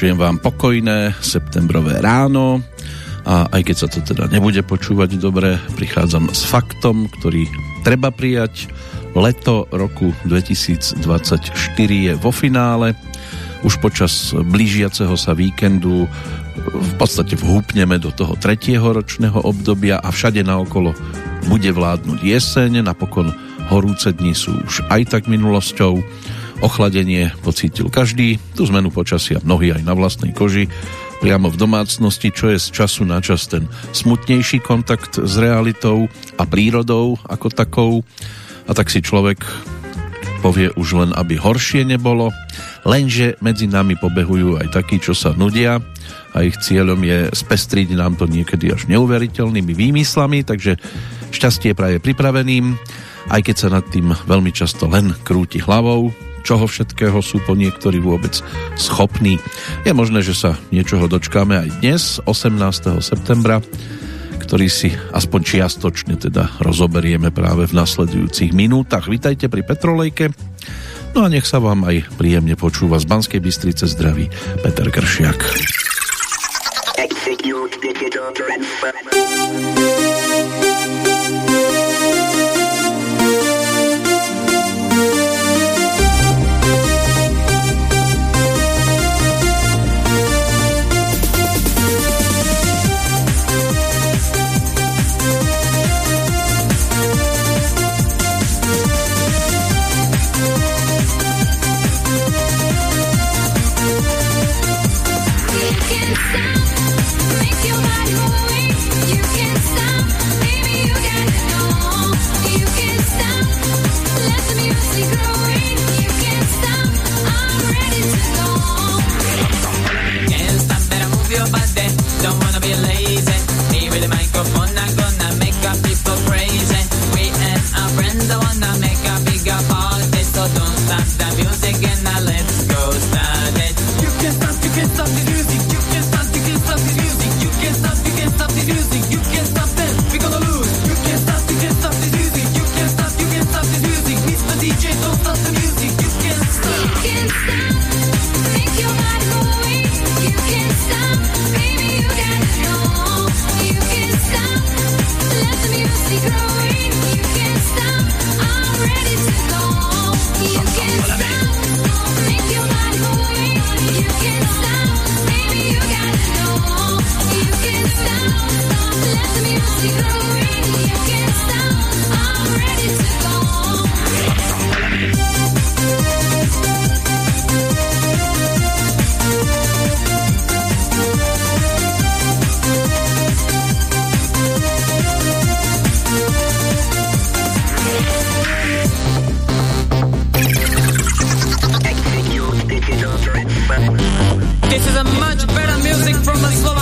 Prašujem vám pokojné septembrové ráno a aj keď sa to teda nebude počúvať dobre, prichádzam s faktom, ktorý treba prijať. Leto roku 2024 je vo finále. Už počas blížiaceho sa víkendu v podstate vhúpneme do toho tretieho ročného obdobia a všade naokolo bude vládnuť jeseň. Napokon horúce dni sú už aj tak minulosťou Ochladenie pocítil každý, tú zmenu počasia mnohí aj na vlastnej koži, priamo v domácnosti, čo je z času na čas ten smutnejší kontakt s realitou a prírodou ako takou. A tak si človek povie už len, aby horšie nebolo, lenže medzi nami pobehujú aj takí, čo sa nudia a ich cieľom je spestriť nám to niekedy až neuveriteľnými výmyslami, takže šťastie praje pripraveným, aj keď sa nad tým veľmi často len krúti hlavou, čoho všetkého sú po niektorí vôbec schopní. Je možné, že sa niečoho dočkáme aj dnes, 18. septembra, ktorý si aspoň čiastočne teda rozoberieme práve v nasledujúcich minútach. Vítajte pri Petrolejke. No a nech sa vám aj príjemne počúva z Banskej Bystrice zdraví Peter Kršiak. Execute. from Vladivostok.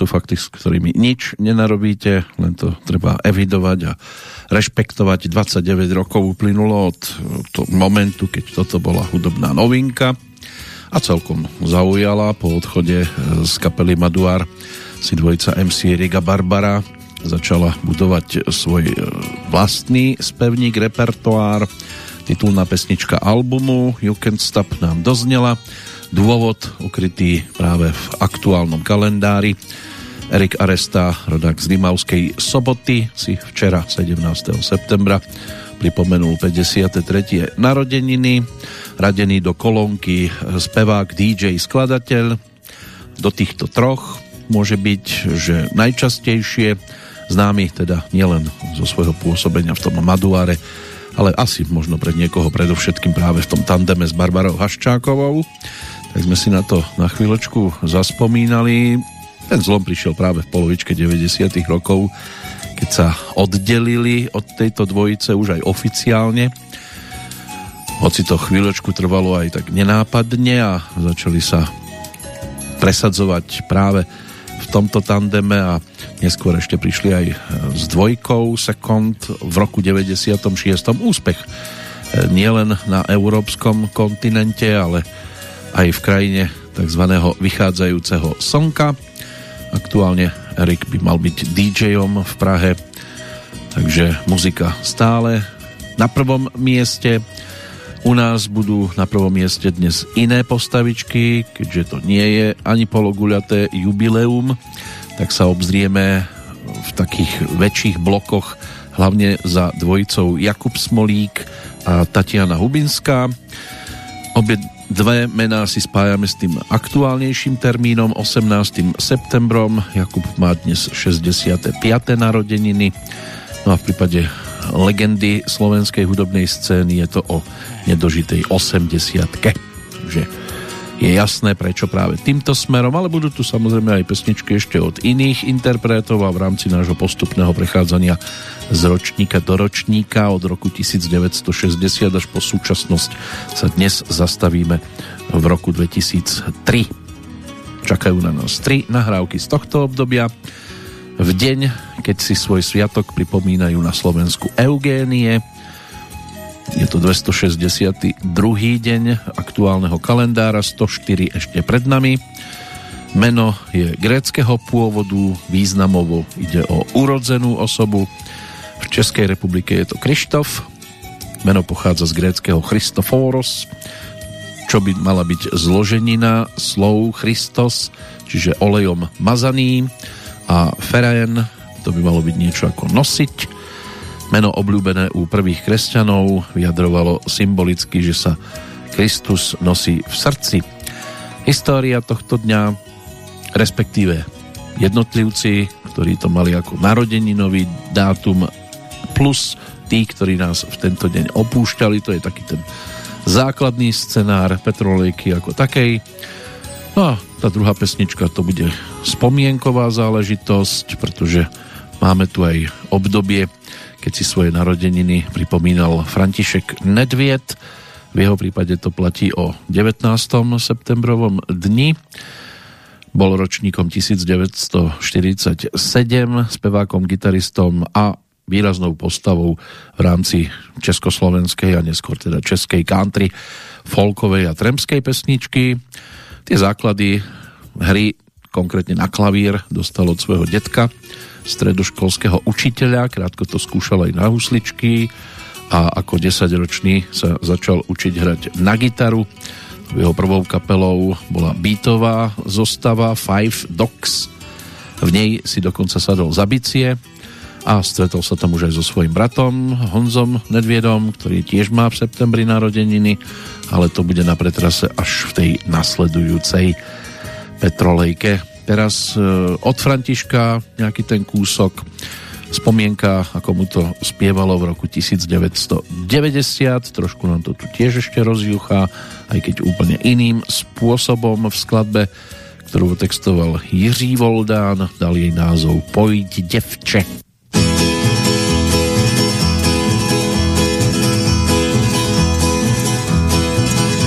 Sú fakty, s ktorými nič nenarobíte, len to treba evidovať a rešpektovať. 29 rokov uplynulo od momentu, keď toto bola hudobná novinka a celkom zaujala po odchode z kapely Maduar si dvojica MC Riga Barbara začala budovať svoj vlastný spevník, repertoár. Titulná pesnička albumu You Can Stop nám doznela dôvod ukrytý práve v aktuálnom kalendári. Erik Aresta, rodák z Rimavskej soboty, si včera 17. septembra pripomenul 53. narodeniny, radený do kolónky spevák, DJ, skladateľ. Do týchto troch môže byť, že najčastejšie známy teda nielen zo svojho pôsobenia v tom Maduáre, ale asi možno pre niekoho predovšetkým práve v tom tandeme s Barbarou Haščákovou tak sme si na to na chvíľočku zaspomínali. Ten zlom prišiel práve v polovičke 90. rokov, keď sa oddelili od tejto dvojice už aj oficiálne. Hoci to chvíľočku trvalo aj tak nenápadne a začali sa presadzovať práve v tomto tandeme a neskôr ešte prišli aj s dvojkou Second v roku 96. úspech nielen na európskom kontinente, ale aj v krajine tzv. vychádzajúceho slnka. Aktuálne Erik by mal byť DJom v Prahe, takže muzika stále na prvom mieste. U nás budú na prvom mieste dnes iné postavičky, keďže to nie je ani pologuľaté jubileum, tak sa obzrieme v takých väčších blokoch hlavne za dvojicou Jakub Smolík a Tatiana Hubinská. Obie Dve mená si spájame s tým aktuálnejším termínom 18. septembrom. Jakub má dnes 65. narodeniny. No a v prípade legendy slovenskej hudobnej scény je to o nedožitej 80 Takže je jasné, prečo práve týmto smerom, ale budú tu samozrejme aj pesničky ešte od iných interpretov a v rámci nášho postupného prechádzania z ročníka do ročníka od roku 1960 až po súčasnosť sa dnes zastavíme v roku 2003. Čakajú na nás tri nahrávky z tohto obdobia. V deň, keď si svoj sviatok pripomínajú na Slovensku Eugénie, je to 262. deň aktuálneho kalendára, 104 ešte pred nami. Meno je gréckého pôvodu, významovo ide o urodzenú osobu. V Českej republike je to Krištof. Meno pochádza z gréckého Christoforos, čo by mala byť zloženina slov Christos, čiže olejom mazaný a Ferajen, to by malo byť niečo ako nosiť Meno obľúbené u prvých kresťanov vyjadrovalo symbolicky, že sa Kristus nosí v srdci. História tohto dňa, respektíve jednotlivci, ktorí to mali ako narodeninový dátum, plus tí, ktorí nás v tento deň opúšťali, to je taký ten základný scenár Petrolejky ako takej. No a tá druhá pesnička to bude spomienková záležitosť, pretože máme tu aj obdobie keď si svoje narodeniny pripomínal František Nedviet. V jeho prípade to platí o 19. septembrovom dni. Bol ročníkom 1947, spevákom, gitaristom a výraznou postavou v rámci československej a neskôr teda českej country, folkovej a tremskej pesničky. Tie základy hry konkrétne na klavír dostal od svojho detka stredoškolského učiteľa, krátko to skúšal aj na husličky a ako 10-ročný sa začal učiť hrať na gitaru. Jeho prvou kapelou bola beatová zostava Five Dogs. V nej si dokonca sadol za bicie a stretol sa tam už aj so svojím bratom Honzom Nedviedom, ktorý tiež má v septembri narodeniny, ale to bude na pretrase až v tej nasledujúcej Petrolejke Teraz e, od Františka nejaký ten kúsok spomienka, ako mu to spievalo v roku 1990, trošku nám to tu tiež ešte rozjuchá, aj keď úplne iným spôsobom v skladbe, ktorú textoval Jiří Voldán, dal jej názov Pojď devče.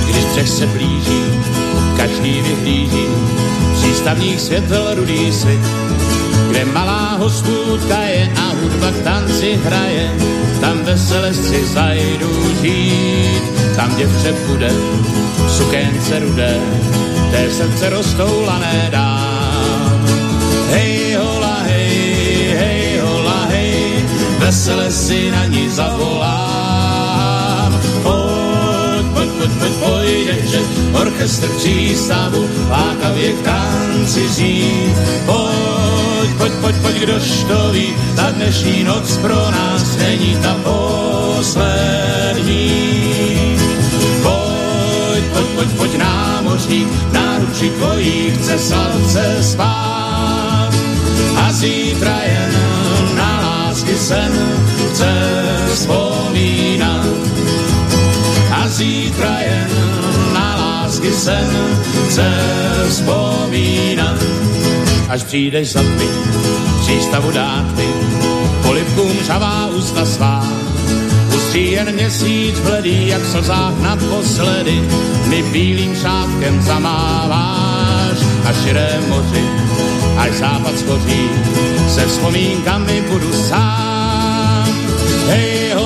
Když se blíží, každý vyhlíží přístavních světel rudý svit, kde malá hospůdka je a hudba k tanci hraje, tam vesele si zajdu žít, tam děvče bude v sukénce rudé, té srdce rostou lané dám. Hej hola, hej, hej hola, hej, vesele si na ní zavolám. Pojď, pojď, děvče, orchestr přístavu, lákavě k tanci zní. Pojď, pojď, pojď, pojď, kdož to ví, ta dnešní noc pro nás není ta poslední. Pojď, pojď, pojď, pojď, námořník, náručí tvojí chce sladce spát. A zítra jen na lásky sen chce vzpomínat. Zítra jen na lásky sen chce vzpomínat. Až přijdeš za tmy, přístavu dát ty, polivkům žavá ústa svá. Pustí jen měsíc bledý, jak slzách naposledy, mi bílým šátkem zamáváš a širé moři, až západ skoří, se vzpomínkami budu sám. Hej hola,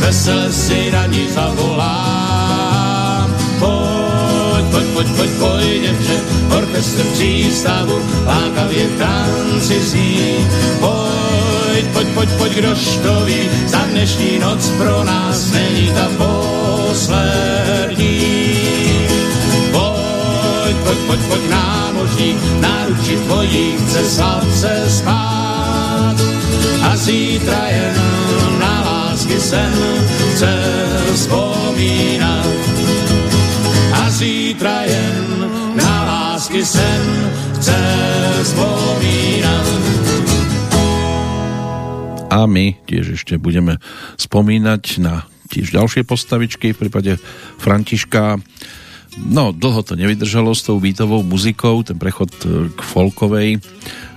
vesele si na ní zavolám. Pojď, pojď, pojď, pojď, pojď, děvče, orchestr přístavu, lákavě tanci zní. Pojď, pojď, pojď, pojď, kdož to ví, za dnešní noc pro nás není ta poslední. Pojď, pojď, pojď, pojď, námořník, náručí tvojí chce sladce spát. A zítra na lásky sen chce vzpomínat. A zítra jen na lásky sen chce vzpomínat. A my tiež ešte budeme spomínať na tiež ďalšie postavičky v prípade Františka. No, dlho to nevydržalo s tou beatovou muzikou, ten prechod e, k folkovej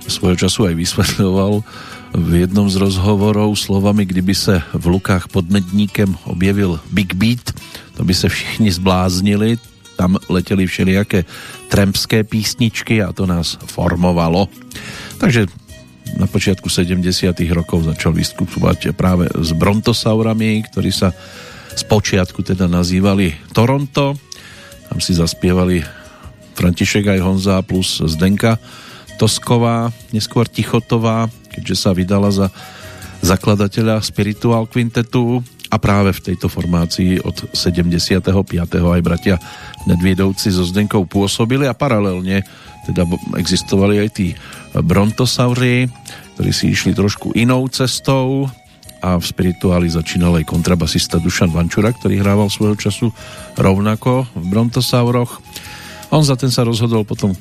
svojho času aj vysvetľoval v jednom z rozhovorov slovami, kdyby se v Lukách pod Medníkem objevil Big Beat, to by se všichni zbláznili, tam leteli všelijaké trampské písničky a to nás formovalo. Takže na počiatku 70. rokov začal vyskupovať práve s brontosaurami, ktorí sa z počiatku teda nazývali Toronto. Tam si zaspievali František aj Honza plus Zdenka Tosková, neskôr Tichotová, keďže sa vydala za zakladateľa Spiritual Quintetu a práve v tejto formácii od 75. aj bratia Nedviedovci so Zdenkou pôsobili a paralelne teda existovali aj tí brontosauri, ktorí si išli trošku inou cestou a v spirituáli začínal aj kontrabasista Dušan Vančura, ktorý hrával svojho času rovnako v brontosauroch. On za ten sa rozhodol potom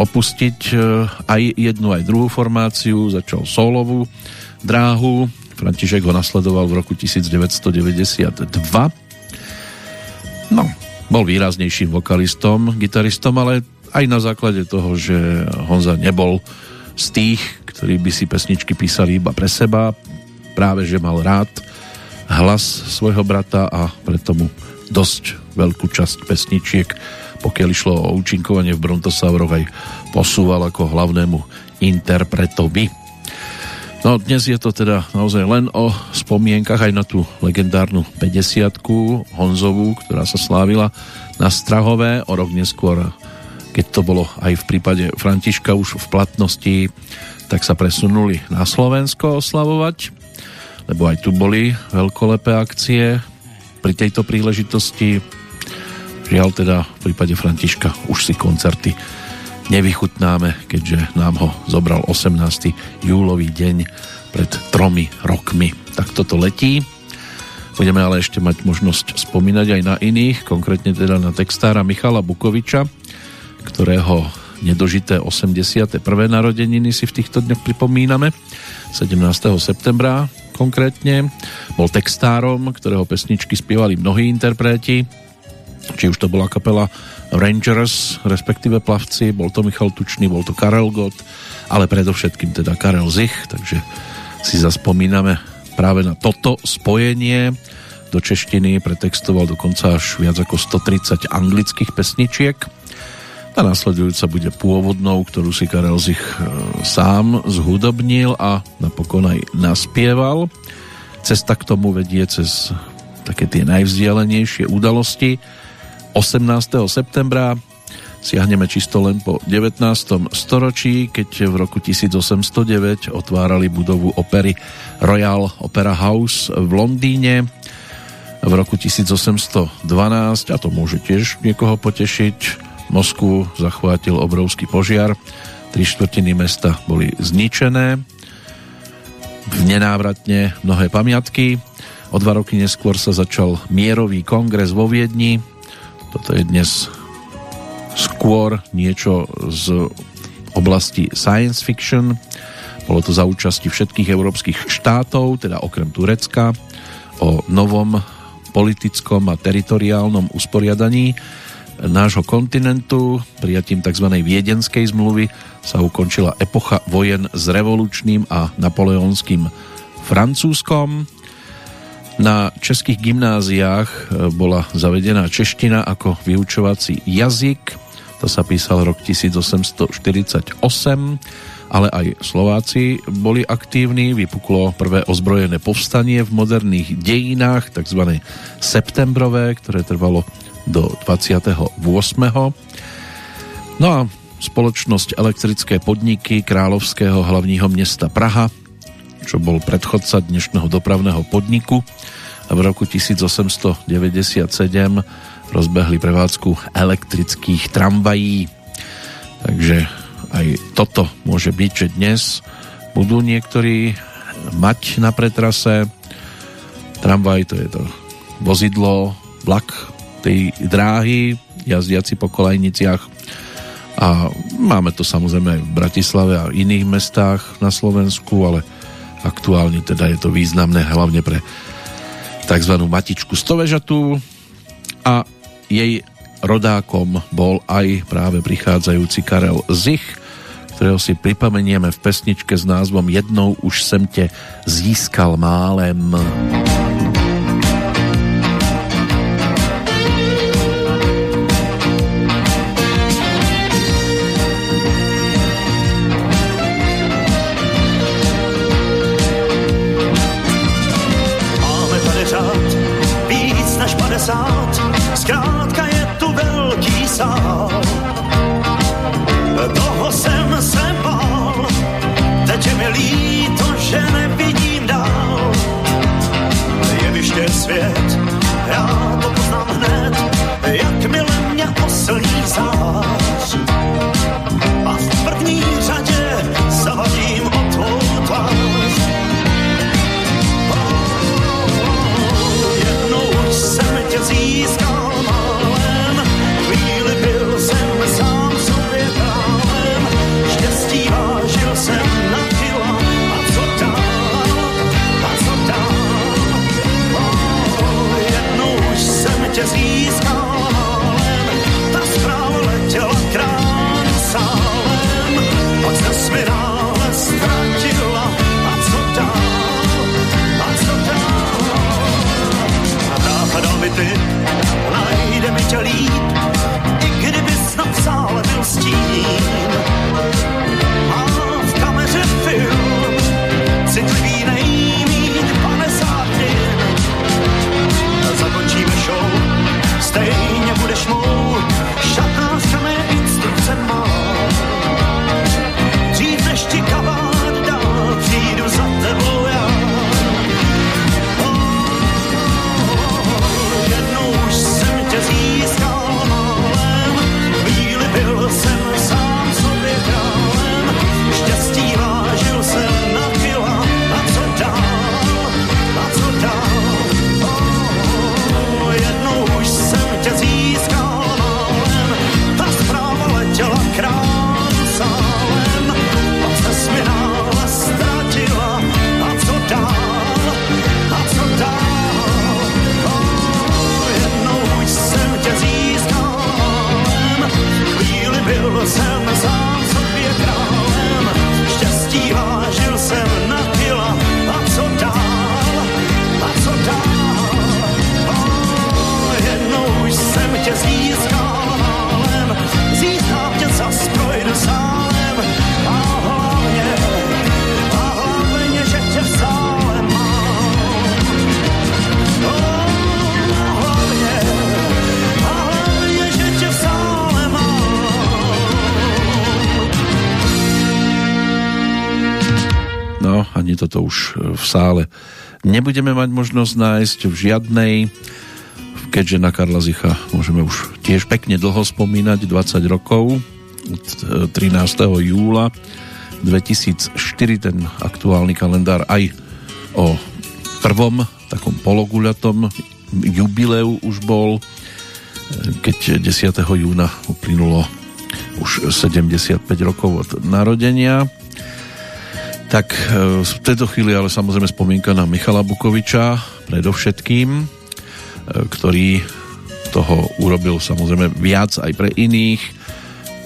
opustiť e, aj jednu, aj druhú formáciu, začal solovú dráhu, František ho nasledoval v roku 1992. No, bol výraznejším vokalistom, gitaristom, ale aj na základe toho, že Honza nebol z tých, ktorí by si pesničky písali iba pre seba, práve že mal rád hlas svojho brata a preto mu dosť veľkú časť pesničiek, pokiaľ išlo o účinkovanie v Brontosauroch, aj posúval ako hlavnému interpretovi. No dnes je to teda naozaj len o spomienkach aj na tú legendárnu 50 Honzovú, ktorá sa slávila na Strahové, o rok neskôr, keď to bolo aj v prípade Františka už v platnosti, tak sa presunuli na Slovensko oslavovať, lebo aj tu boli veľkolepé akcie pri tejto príležitosti. Žiaľ teda v prípade Františka už si koncerty nevychutnáme, keďže nám ho zobral 18. júlový deň pred tromi rokmi. Tak toto letí. Budeme ale ešte mať možnosť spomínať aj na iných, konkrétne teda na textára Michala Bukoviča, ktorého nedožité 81. narodeniny si v týchto dňoch pripomíname. 17. septembra konkrétne. Bol textárom, ktorého pesničky spievali mnohí interpreti, či už to bola kapela Rangers, respektíve plavci, bol to Michal Tučný, bol to Karel Gott, ale predovšetkým teda Karel Zich, takže si zaspomíname práve na toto spojenie do češtiny pretextoval dokonca až viac ako 130 anglických pesničiek. Tá nasledujúca bude pôvodnou, ktorú si Karel Zich e, sám zhudobnil a napokon aj naspieval. Cesta k tomu vedie cez také tie najvzdialenejšie udalosti. 18. septembra siahneme čisto len po 19. storočí, keď v roku 1809 otvárali budovu opery Royal Opera House v Londýne. V roku 1812, a to môže tiež niekoho potešiť, Moskvu zachvátil obrovský požiar, tri štvrtiny mesta boli zničené, v nenávratne mnohé pamiatky. O dva roky neskôr sa začal mierový kongres vo Viedni. Toto je dnes skôr niečo z oblasti science fiction. Bolo to za účasti všetkých európskych štátov, teda okrem Turecka, o novom politickom a teritoriálnom usporiadaní nášho kontinentu. Prijatím tzv. viedenskej zmluvy sa ukončila epocha vojen s revolučným a napoleonským Francúzskom. Na českých gymnáziách e, bola zavedená čeština ako vyučovací jazyk. To sa písal rok 1848, ale aj Slováci boli aktívni. Vypuklo prvé ozbrojené povstanie v moderných dejinách, tzv. septembrové, ktoré trvalo do 28. No a spoločnosť Elektrické podniky Kráľovského hlavního mesta Praha, čo bol predchodca dnešného dopravného podniku a v roku 1897 rozbehli prevádzku elektrických tramvají. Takže aj toto môže byť, že dnes budú niektorí mať na pretrase tramvaj, to je to vozidlo, vlak tej dráhy, jazdiaci po kolajniciach a máme to samozrejme aj v Bratislave a iných mestách na Slovensku, ale aktuálne teda je to významné hlavne pre tzv. matičku stovežatú a jej rodákom bol aj práve prichádzajúci Karel Zich, ktorého si pripomenieme v pesničke s názvom Jednou už sem te získal málem. toto nebudeme mať možnosť nájsť v žiadnej, keďže na Karla Zicha môžeme už tiež pekne dlho spomínať, 20 rokov, od 13. júla 2004 ten aktuálny kalendár aj o prvom takom pologuľatom jubileu už bol, keď 10. júna uplynulo už 75 rokov od narodenia tak e, v tejto chvíli ale samozrejme spomienka na Michala Bukoviča predovšetkým, e, ktorý toho urobil samozrejme viac aj pre iných.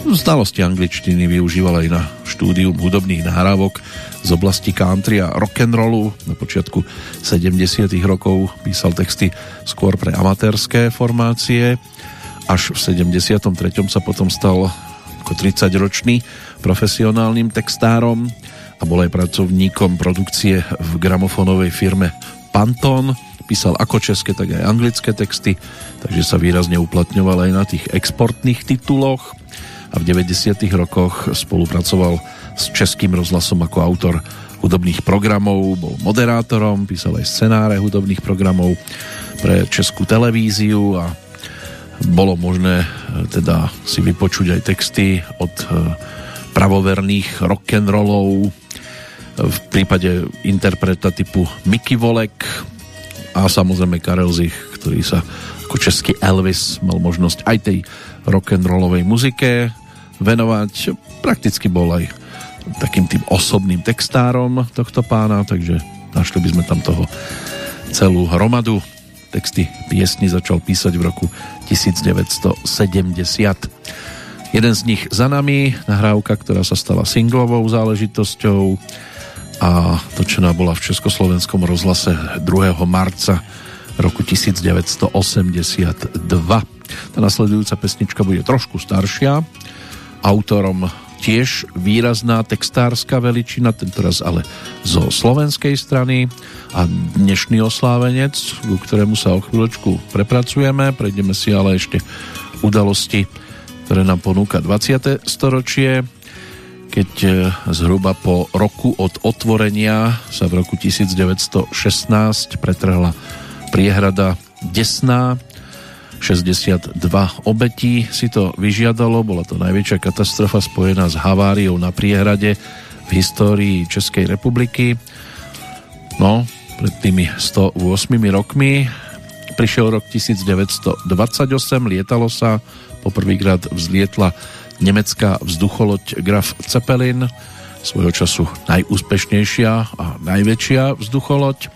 Znalosti angličtiny využíval aj na štúdium hudobných nahrávok z oblasti country a rock'n'rollu. Na počiatku 70 rokov písal texty skôr pre amatérske formácie. Až v 73. sa potom stal ako 30-ročný profesionálnym textárom a bol aj pracovníkom produkcie v gramofónovej firme Pantone. Písal ako české, tak aj anglické texty, takže sa výrazne uplatňoval aj na tých exportných tituloch a v 90. rokoch spolupracoval s Českým rozhlasom ako autor hudobných programov, bol moderátorom, písal aj scenáre hudobných programov pre Českú televíziu a bolo možné e, teda si vypočuť aj texty od e, pravoverných rock'n'rollov v prípade interpreta typu Mickey Volek a samozrejme Karel Zich, ktorý sa ako český Elvis mal možnosť aj tej rock'n'rollovej muzike venovať. Prakticky bol aj takým tým osobným textárom tohto pána, takže našli by sme tam toho celú hromadu. Texty piesni začal písať v roku 1970. Jeden z nich za nami, nahrávka, ktorá sa stala singlovou záležitosťou, a točená bola v Československom rozhlase 2. marca roku 1982. Tá nasledujúca pesnička bude trošku staršia, autorom tiež výrazná textárska veličina, tentoraz ale zo slovenskej strany a dnešný oslávenec, ku ktorému sa o chvíľočku prepracujeme, prejdeme si ale ešte udalosti, ktoré nám ponúka 20. storočie keď e, zhruba po roku od otvorenia sa v roku 1916 pretrhla priehrada Desná, 62 obetí si to vyžiadalo, bola to najväčšia katastrofa spojená s haváriou na priehrade v histórii Českej republiky. No, pred tými 108 rokmi prišiel rok 1928, lietalo sa, poprvýkrát vzlietla nemecká vzducholoď Graf Zeppelin, svojho času najúspešnejšia a najväčšia vzducholoď.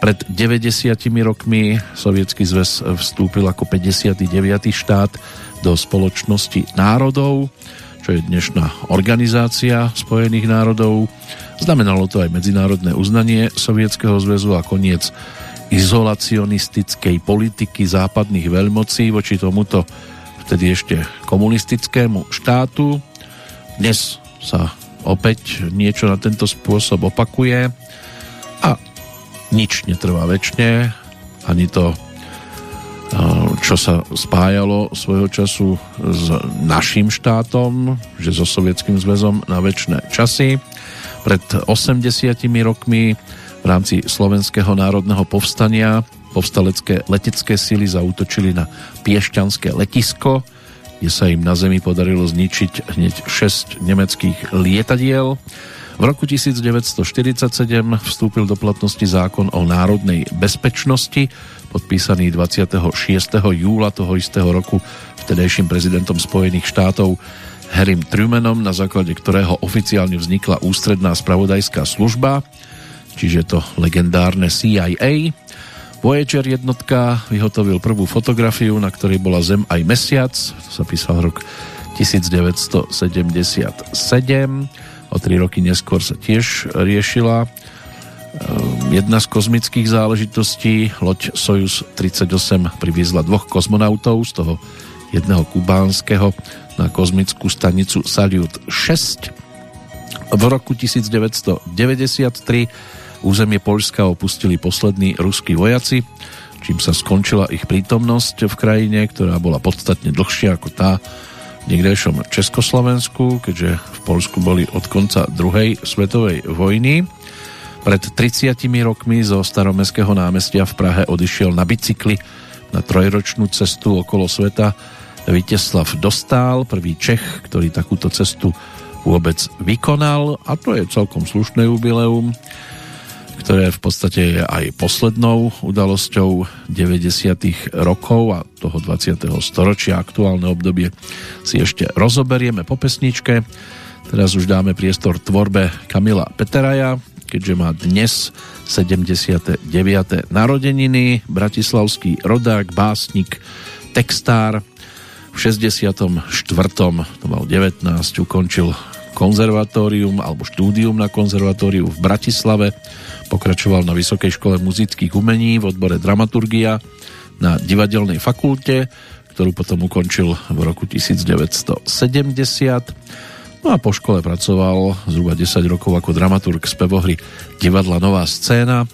Pred 90 rokmi Sovietský zväz vstúpil ako 59. štát do spoločnosti národov, čo je dnešná organizácia Spojených národov. Znamenalo to aj medzinárodné uznanie Sovietskeho zväzu a koniec izolacionistickej politiky západných veľmocí voči tomuto vtedy ešte komunistickému štátu. Dnes sa opäť niečo na tento spôsob opakuje a nič netrvá väčšine, ani to, čo sa spájalo svojho času s našim štátom, že so Sovietským zväzom na väčšie časy. Pred 80 rokmi v rámci Slovenského národného povstania povstalecké letecké sily zautočili na Piešťanské letisko, kde sa im na zemi podarilo zničiť hneď 6 nemeckých lietadiel. V roku 1947 vstúpil do platnosti zákon o národnej bezpečnosti, podpísaný 26. júla toho istého roku vtedajším prezidentom Spojených štátov Harrym Trumanom, na základe ktorého oficiálne vznikla ústredná spravodajská služba, čiže to legendárne CIA. Voyager jednotka vyhotovil prvú fotografiu, na ktorej bola Zem aj Mesiac, to sa písal rok 1977. O tri roky neskôr sa tiež riešila ehm, jedna z kozmických záležitostí. Loď Soyuz 38 priviezla dvoch kozmonautov, z toho jedného kubánskeho na kozmickú stanicu Salyut 6. V roku 1993 Územie Poľska opustili poslední ruskí vojaci, čím sa skončila ich prítomnosť v krajine, ktorá bola podstatne dlhšia ako tá v niekdejšom Československu, keďže v Polsku boli od konca druhej svetovej vojny. Pred 30 rokmi zo staromestského námestia v Prahe odišiel na bicykli na trojročnú cestu okolo sveta Viteslav Dostál, prvý Čech, ktorý takúto cestu vôbec vykonal a to je celkom slušné jubileum, ktoré v podstate je aj poslednou udalosťou 90. rokov a toho 20. storočia. Aktuálne obdobie si ešte rozoberieme po pesničke. Teraz už dáme priestor tvorbe Kamila Peteraja, keďže má dnes 79. narodeniny, bratislavský rodák, básnik, textár. V 64. to mal 19, ukončil konzervatórium alebo štúdium na konzervatóriu v Bratislave. Pokračoval na Vysokej škole muzických umení v odbore dramaturgia na divadelnej fakulte, ktorú potom ukončil v roku 1970 No a po škole pracoval zhruba 10 rokov ako dramaturg spevohry divadla Nová scéna.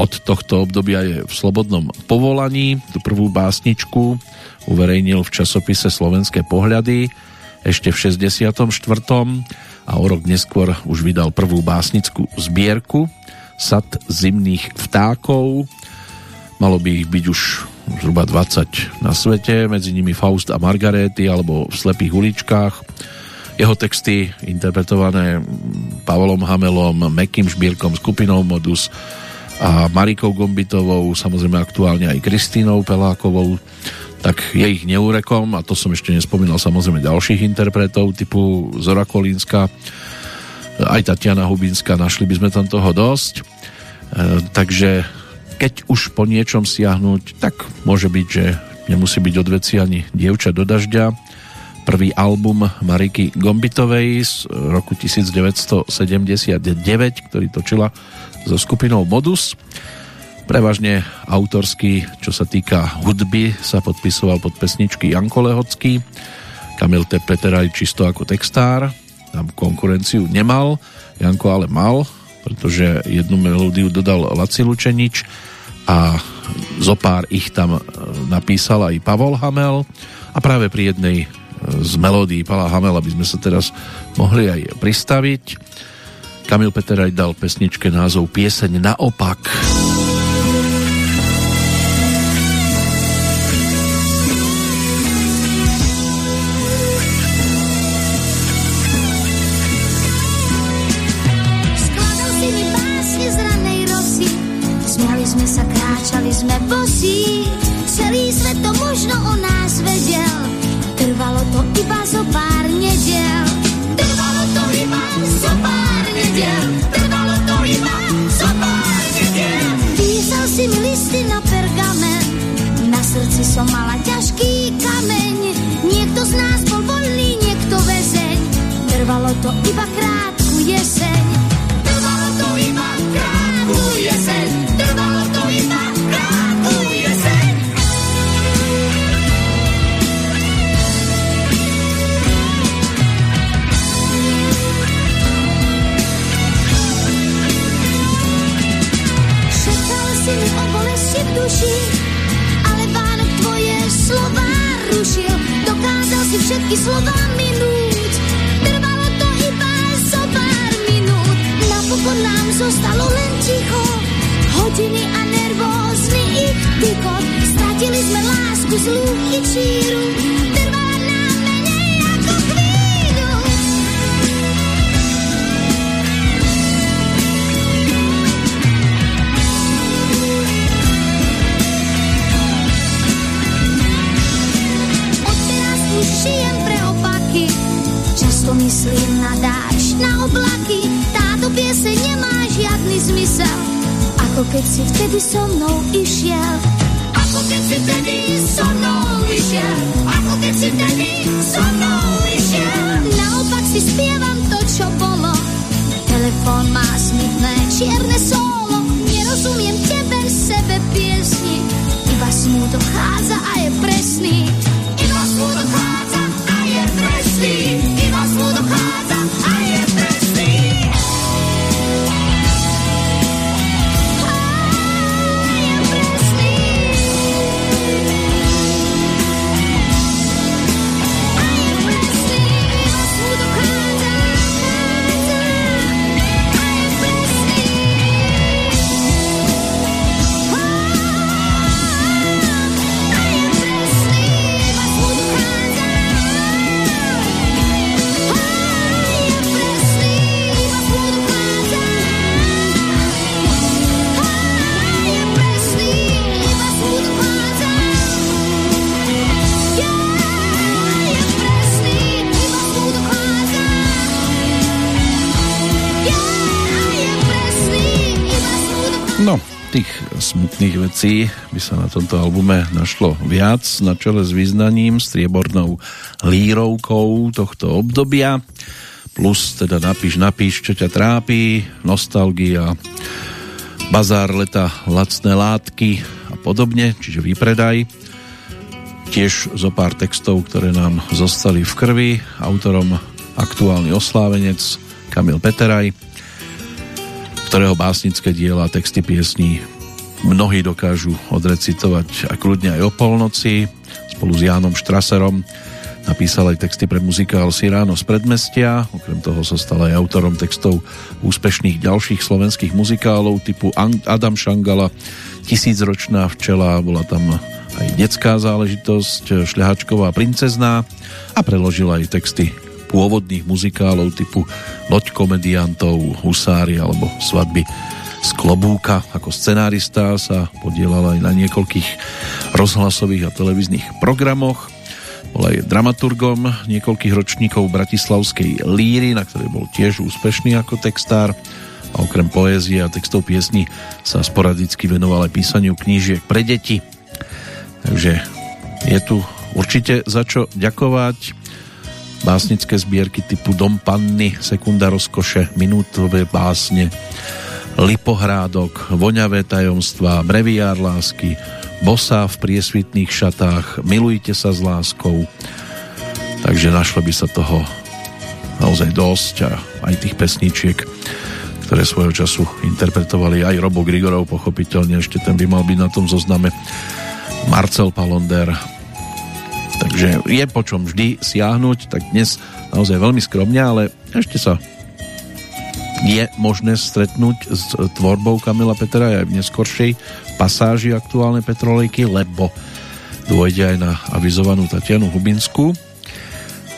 Od tohto obdobia je v slobodnom povolaní. Tu prvú básničku uverejnil v časopise Slovenské pohľady ešte v 64. a o rok neskôr už vydal prvú básnickú zbierku Sad zimných vtákov. Malo by ich byť už zhruba 20 na svete, medzi nimi Faust a Margarety alebo v slepých uličkách jeho texty interpretované Pavlom Hamelom, Mekým Šbírkom, skupinou Modus a Marikou Gombitovou, samozrejme aktuálne aj Kristínou Pelákovou, tak je ich neúrekom a to som ešte nespomínal samozrejme ďalších interpretov typu Zora Kolínska, aj Tatiana Hubinská, našli by sme tam toho dosť. E, takže keď už po niečom siahnuť, tak môže byť, že nemusí byť od veci ani dievča do dažďa, prvý album Mariky Gombitovej z roku 1979, ktorý točila so skupinou Modus. Prevažne autorský, čo sa týka hudby, sa podpisoval pod pesničky Janko Lehocký. Kamil T. Peteraj čisto ako textár, tam konkurenciu nemal, Janko ale mal, pretože jednu melódiu dodal Laci Lučenič a zopár ich tam napísal aj Pavol Hamel a práve pri jednej z melódií Pala Hamela by sme sa teraz mohli aj pristaviť. Kamil Peter aj dal pesničke názov Pieseň naopak. Smiali tých smutných vecí by sa na tomto albume našlo viac, na čele s význaním, striebornou lírovkou tohto obdobia, plus teda napíš, napíš, čo ťa trápi, nostalgia, bazár leta, lacné látky a podobne, čiže vypredaj. Tiež zo pár textov, ktoré nám zostali v krvi, autorom aktuálny oslávenec Kamil Peteraj, ktorého básnické diela a texty piesní mnohí dokážu odrecitovať a kľudne aj o polnoci. Spolu s Jánom Štraserom napísal aj texty pre muzikál Siráno z predmestia. Okrem toho sa stal aj autorom textov úspešných ďalších slovenských muzikálov typu Adam Šangala, Tisícročná včela, bola tam aj detská záležitosť, Šľahačková princezná a preložil aj texty pôvodných muzikálov typu Loď komediantov, Husári alebo Svadby z Klobúka. Ako scenárista sa podielal aj na niekoľkých rozhlasových a televíznych programoch. Bol aj dramaturgom niekoľkých ročníkov Bratislavskej líry, na ktorej bol tiež úspešný ako textár a okrem poézie a textov piesní sa sporadicky venoval aj písaniu knížiek pre deti. Takže je tu určite za čo ďakovať básnické zbierky typu Dom Panny, Sekunda rozkoše, Minútové básne, Lipohrádok, Voňavé tajomstvá, Breviár lásky, Bosa v priesvitných šatách, Milujte sa s láskou. Takže našlo by sa toho naozaj dosť a aj tých pesničiek, ktoré svojho času interpretovali aj Robo Grigorov, pochopiteľne ešte ten by mal byť na tom zozname Marcel Palonder, Takže je po čom vždy siahnuť, tak dnes naozaj veľmi skromne, ale ešte sa je možné stretnúť s tvorbou Kamila Petra aj v neskoršej pasáži aktuálnej Petrolejky, lebo dôjde aj na avizovanú Tatianu Hubinskú.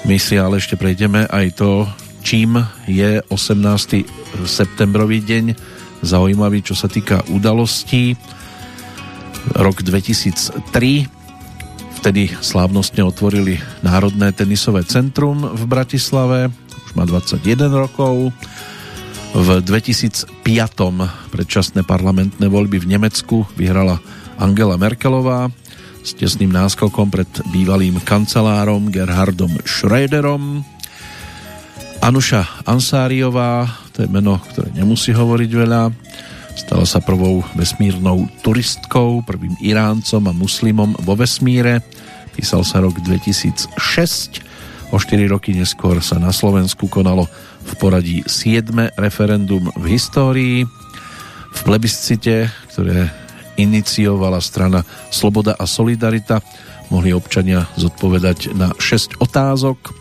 My si ale ešte prejdeme aj to, čím je 18. septembrový deň zaujímavý, čo sa týka udalostí. Rok 2003 vtedy slávnostne otvorili Národné tenisové centrum v Bratislave, už má 21 rokov. V 2005. predčasné parlamentné voľby v Nemecku vyhrala Angela Merkelová s tesným náskokom pred bývalým kancelárom Gerhardom Schröderom. Anuša Ansáriová, to je meno, ktoré nemusí hovoriť veľa, Stala sa prvou vesmírnou turistkou, prvým Iráncom a muslimom vo vesmíre. Písal sa rok 2006. O 4 roky neskôr sa na Slovensku konalo v poradí 7. referendum v histórii. V plebiscite, ktoré iniciovala strana Sloboda a Solidarita, mohli občania zodpovedať na 6 otázok,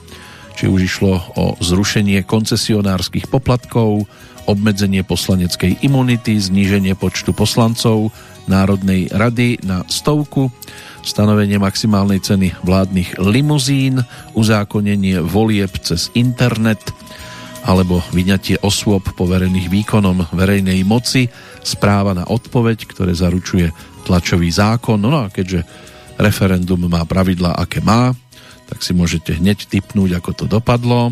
či už išlo o zrušenie koncesionárskych poplatkov, obmedzenie poslaneckej imunity, zníženie počtu poslancov Národnej rady na stovku, stanovenie maximálnej ceny vládnych limuzín, uzákonenie volieb cez internet alebo vyňatie osôb poverených výkonom verejnej moci, správa na odpoveď, ktoré zaručuje tlačový zákon. No a keďže referendum má pravidla, aké má, tak si môžete hneď typnúť, ako to dopadlo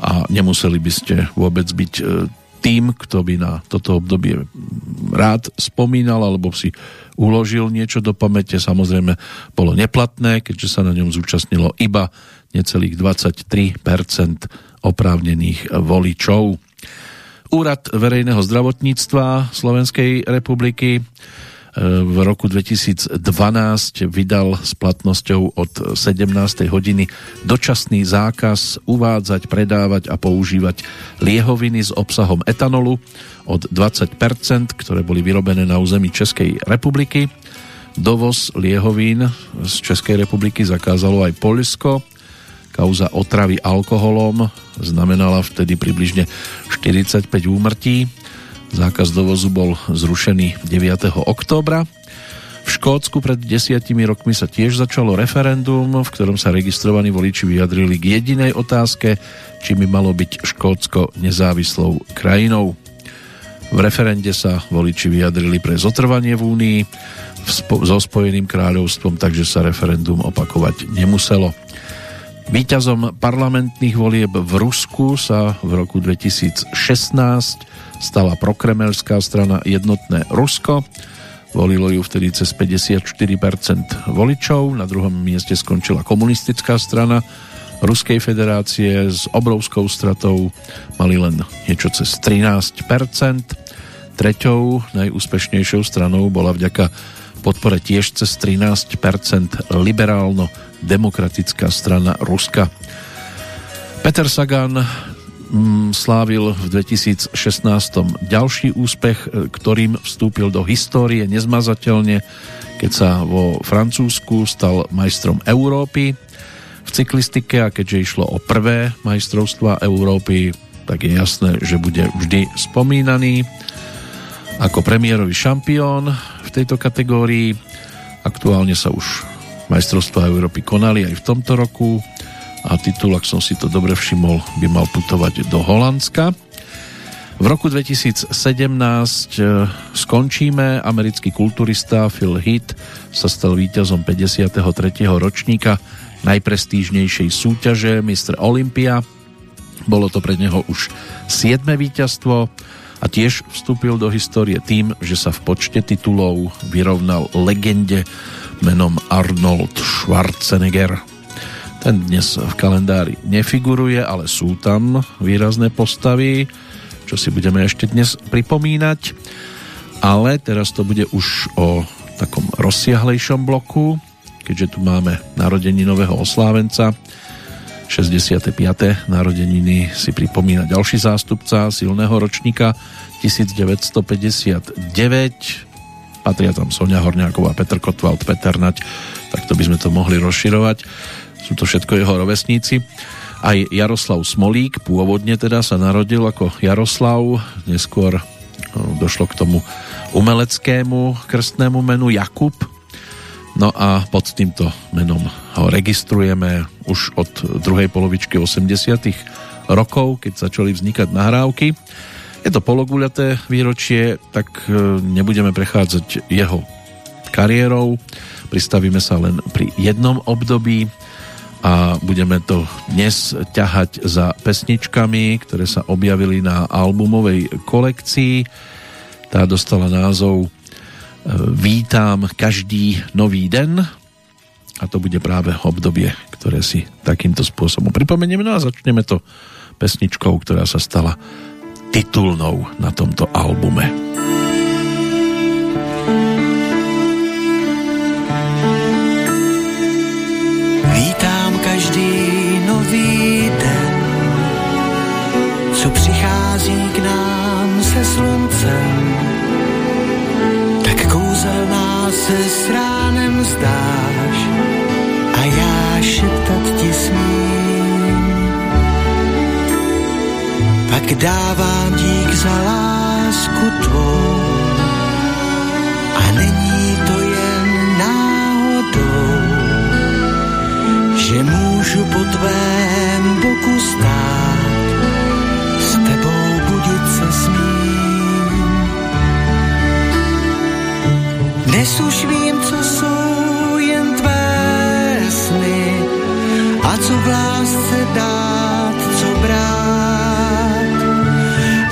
a nemuseli by ste vôbec byť e, tým, kto by na toto obdobie rád spomínal alebo si uložil niečo do pamäte, samozrejme bolo neplatné, keďže sa na ňom zúčastnilo iba necelých 23% oprávnených voličov. Úrad verejného zdravotníctva Slovenskej republiky v roku 2012 vydal s platnosťou od 17. hodiny dočasný zákaz uvádzať, predávať a používať liehoviny s obsahom etanolu od 20%, ktoré boli vyrobené na území Českej republiky. Dovoz liehovín z Českej republiky zakázalo aj Polsko. Kauza otravy alkoholom znamenala vtedy približne 45 úmrtí Zákaz dovozu bol zrušený 9. októbra. V Škótsku pred desiatimi rokmi sa tiež začalo referendum, v ktorom sa registrovaní voliči vyjadrili k jedinej otázke, či by malo byť Škótsko nezávislou krajinou. V referende sa voliči vyjadrili pre zotrvanie v Únii so Spojeným kráľovstvom, takže sa referendum opakovať nemuselo. Výťazom parlamentných volieb v Rusku sa v roku 2016 stala prokremelská strana Jednotné Rusko. Volilo ju vtedy cez 54% voličov. Na druhom mieste skončila komunistická strana Ruskej federácie s obrovskou stratou. Mali len niečo cez 13%. Treťou najúspešnejšou stranou bola vďaka podpore tiež cez 13% liberálno-demokratická strana Ruska. Peter Sagan slávil v 2016 ďalší úspech, e, ktorým vstúpil do histórie nezmazateľne, keď sa vo Francúzsku stal majstrom Európy v cyklistike a keďže išlo o prvé majstrovstva Európy, tak je jasné, že bude vždy spomínaný ako premiérový šampión v tejto kategórii. Aktuálne sa už majstrovstvá Európy konali aj v tomto roku a titul, ak som si to dobre všimol, by mal putovať do Holandska. V roku 2017 e, skončíme. Americký kulturista Phil Heath sa stal víťazom 53. ročníka najprestížnejšej súťaže Mr. Olympia. Bolo to pre neho už 7. víťazstvo a tiež vstúpil do histórie tým, že sa v počte titulov vyrovnal legende menom Arnold Schwarzenegger. Ten dnes v kalendári nefiguruje, ale sú tam výrazné postavy, čo si budeme ešte dnes pripomínať. Ale teraz to bude už o takom rozsiahlejšom bloku, keďže tu máme narodení nového oslávenca. 65. narodeniny si pripomína ďalší zástupca silného ročníka 1959 patria tam Sonia Horňáková, Petr Kotwald, Peter Nať, tak to by sme to mohli rozširovať. Sú to všetko jeho rovesníci. Aj Jaroslav Smolík, pôvodne teda sa narodil ako Jaroslav, neskôr došlo k tomu umeleckému krstnému menu Jakub. No a pod týmto menom ho registrujeme už od druhej polovičky 80 rokov, keď začali vznikať nahrávky. Je to pologuľaté výročie, tak e, nebudeme prechádzať jeho kariérou. Pristavíme sa len pri jednom období a budeme to dnes ťahať za pesničkami, ktoré sa objavili na albumovej kolekcii. Tá dostala názov e, Vítam každý nový den a to bude práve obdobie, ktoré si takýmto spôsobom pripomenieme. No a začneme to pesničkou, ktorá sa stala titulnou na tomto albume. Se s ránem zdáš a já šeptat ti smím tak dávám dík za lásku tvou. A není to jen náhodou, že můžu po tvém boku stát, Dnes už vím, co jsou jen tvé sny a co v lásce dát, co brát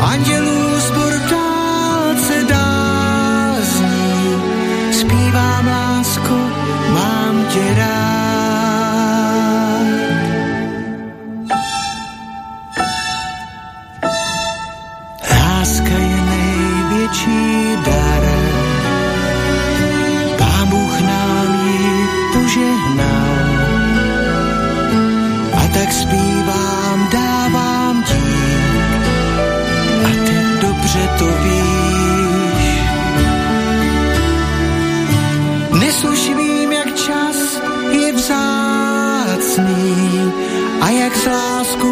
andělů zbor dálce dázní, zpívám lásko, mám tě rád. A jak s láskou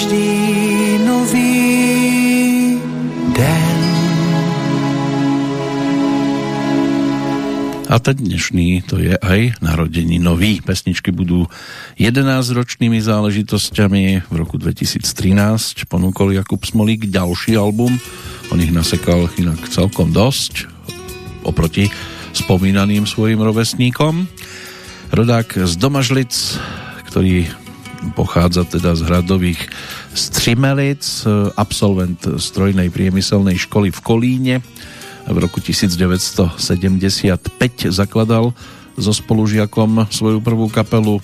každý nový den. A ten dnešný to je aj narodení nový. Pesničky budú 11-ročnými záležitosťami. V roku 2013 ponúkol Jakub Smolík ďalší album. On ich nasekal inak celkom dosť oproti spomínaným svojim rovesníkom. Rodák z Domažlic, ktorý pochádza teda z hradových Střimelic, absolvent strojnej priemyselnej školy v Kolíne, v roku 1975 zakladal so spolužiakom svoju prvú kapelu.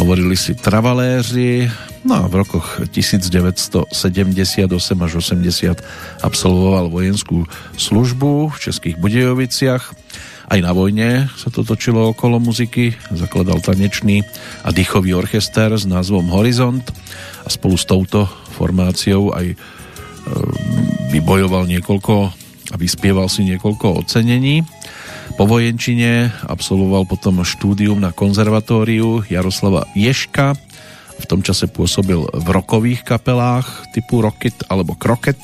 Hovorili si Travaléři, no a v rokoch 1978 až 80 absolvoval vojenskú službu v Českých Budejoviciach. Aj na vojne sa to točilo okolo muziky, zakladal tanečný a dýchový orchester s názvom Horizont a spolu s touto formáciou aj e, vybojoval niekoľko a vyspieval si niekoľko ocenení. Po vojenčine absolvoval potom štúdium na konzervatóriu Jaroslava Ješka. V tom čase pôsobil v rokových kapelách typu Rocket alebo Kroket.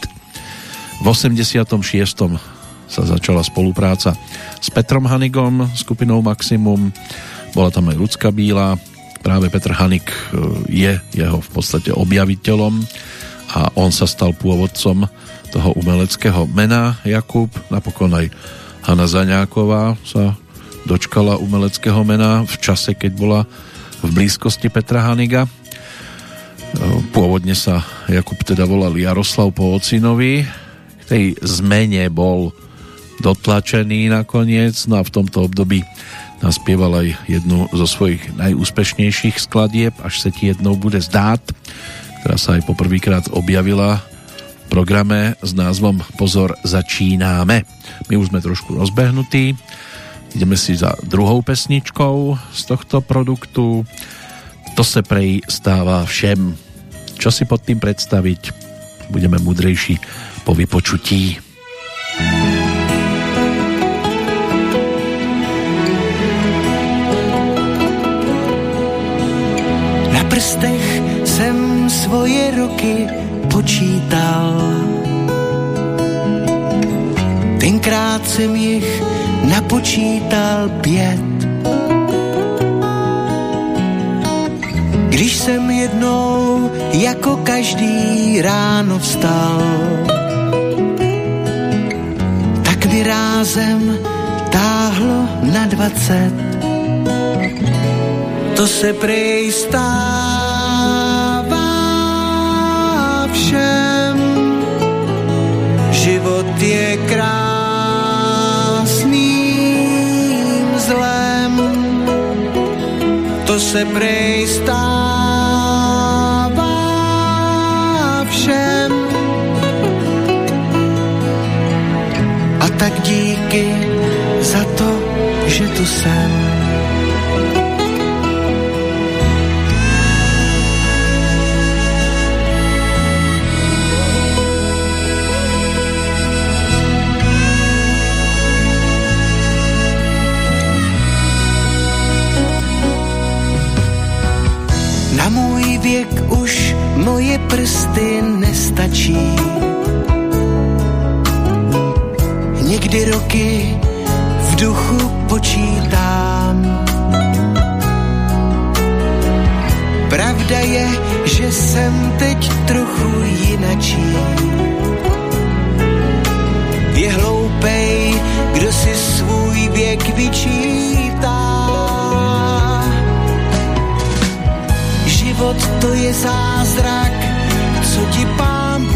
V 86. sa začala spolupráca s Petrom Hanigom, skupinou Maximum. Bola tam aj Lucka Bíla. Práve Petr Hanik e, je jeho v podstate objaviteľom a on sa stal pôvodcom toho umeleckého mena Jakub. Napokon aj Hanna Zaňáková sa dočkala umeleckého mena v čase, keď bola v blízkosti Petra Haniga. Pôvodne sa Jakub teda volal Jaroslav po ocinovi. K tej zmene bol dotlačený nakoniec, no a v tomto období naspieval aj jednu zo svojich najúspešnejších skladieb, až sa ti jednou bude zdát, ktorá sa aj poprvýkrát objavila programe s názvom Pozor, začínáme. My už sme trošku rozbehnutí. Ideme si za druhou pesničkou z tohto produktu. To se prej stáva všem. Čo si pod tým predstaviť? Budeme mudrejší po vypočutí. Na prstech jsem svoje roky počítal. Tenkrát jsem jich napočítal pět. Když jsem jednou jako každý ráno vstal, tak mi rázem táhlo na dvacet. To se prej stává všem. Život je krásným zlem, to se prej stává všem. A tak díky za to, že tu jsem. Věk už moje prsty nestačí. Někdy roky v duchu počítám. Pravda je, že jsem teď trochu jinačí. Je hloupej, kdo si svůj věk vyčítá život to je zázrak, co ti pán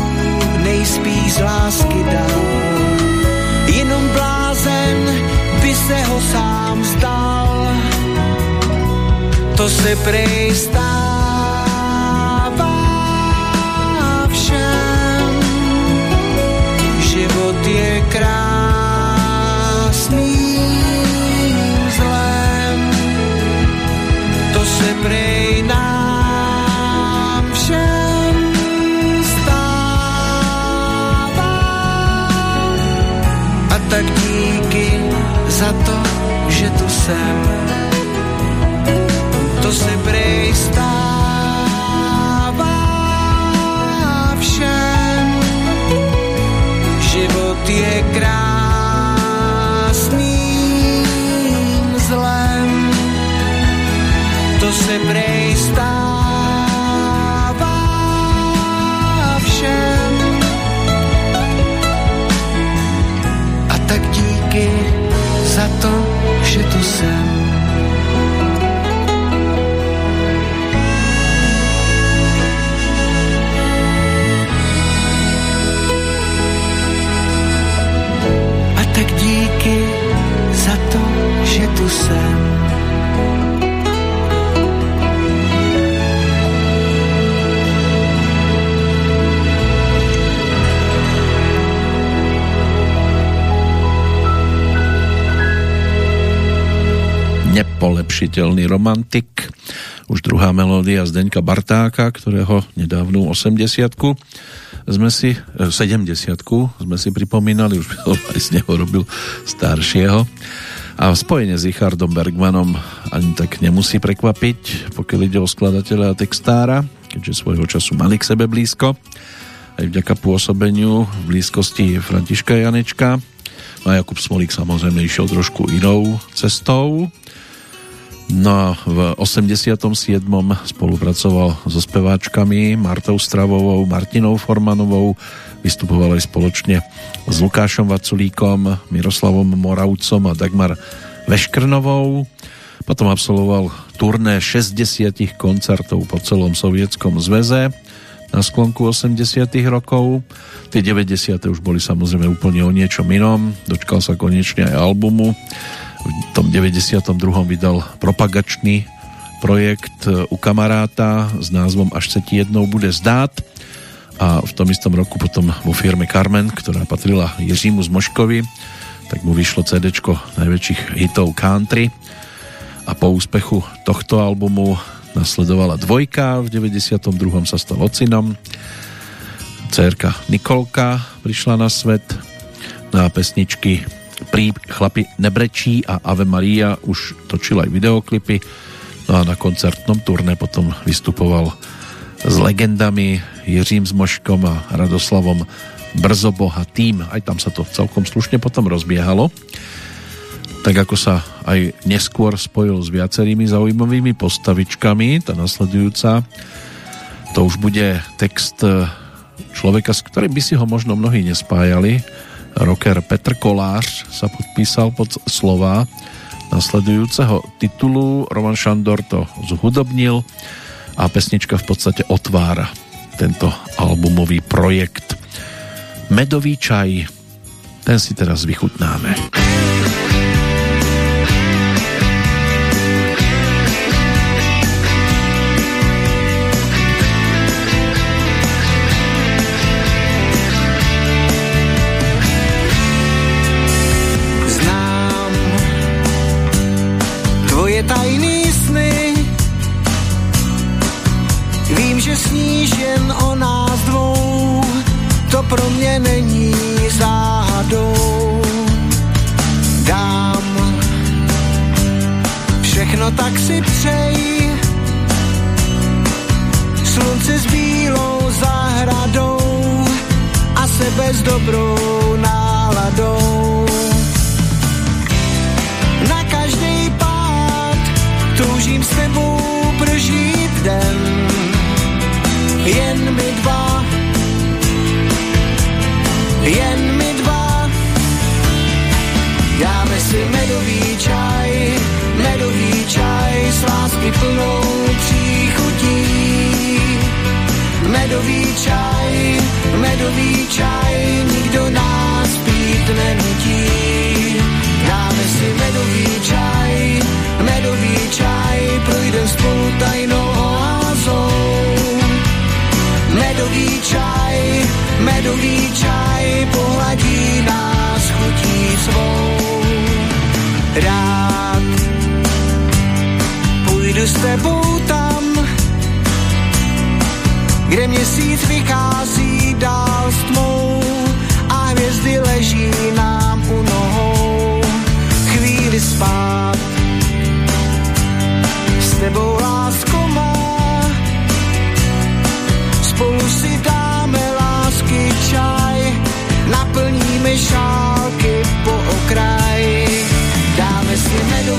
nejspíš z lásky dal. Jenom blázen by se ho sám zdal, to se prej stává všem. Život je krásný zlem, jsem, to se prej stává. Život je krásným zlem, to se prej že tu nepolepšiteľný romantik. Už druhá melódia Zdeňka Bartáka, ktorého nedávnu 80 sme si, 70 eh, sme si pripomínali, už aj z neho robil staršieho. A spojenie s Richardom Bergmanom ani tak nemusí prekvapiť, pokiaľ ide o skladateľa a textára, keďže svojho času mali k sebe blízko. Aj vďaka pôsobeniu v blízkosti Františka Janečka. No a Jakub Smolík samozrejme išiel trošku inou cestou No a v 87. spolupracoval so speváčkami Martou Stravovou, Martinou Formanovou, vystupovali spoločne s Lukášom Vaculíkom, Miroslavom Moravcom a Dagmar Veškrnovou. Potom absolvoval turné 60 koncertov po celom sovietskom zväze na sklonku 80 rokov. Tie 90. už boli samozrejme úplne o niečom inom. Dočkal sa konečne aj albumu v tom 92. vydal propagačný projekt e, u kamaráta s názvom Až sa ti jednou bude zdát a v tom istom roku potom vo firme Carmen, ktorá patrila Jiřímu Zmoškovi, tak mu vyšlo CD najväčších hitov country a po úspechu tohto albumu nasledovala dvojka, v 92. sa stal ocinom Cérka Nikolka prišla na svet na pesničky Prí chlapi nebrečí a Ave Maria už točil aj videoklipy no a na koncertnom turné potom vystupoval s legendami Jiřím Zmoškom a Radoslavom Brzobohatým. Aj tam sa to celkom slušne potom rozbiehalo. Tak ako sa aj neskôr spojil s viacerými zaujímavými postavičkami, tá nasledujúca, to už bude text človeka, s ktorým by si ho možno mnohí nespájali, rocker Petr Kolář sa podpísal pod slova nasledujúceho titulu. Roman Šandor to zhudobnil a pesnička v podstate otvára tento albumový projekt. Medový čaj, ten si teraz vychutnáme. sníš si medový čaj, medový čaj s lásky plnou příchutí. Medový čaj, medový čaj, nikdo nás pít nenutí. Dáme si medový čaj, medový čaj, projdem spolu tajnou oázou medový čaj, medový čaj pohladí nás chutí svou. Rád. Půjdu s tebou tam, kde měsíc vychází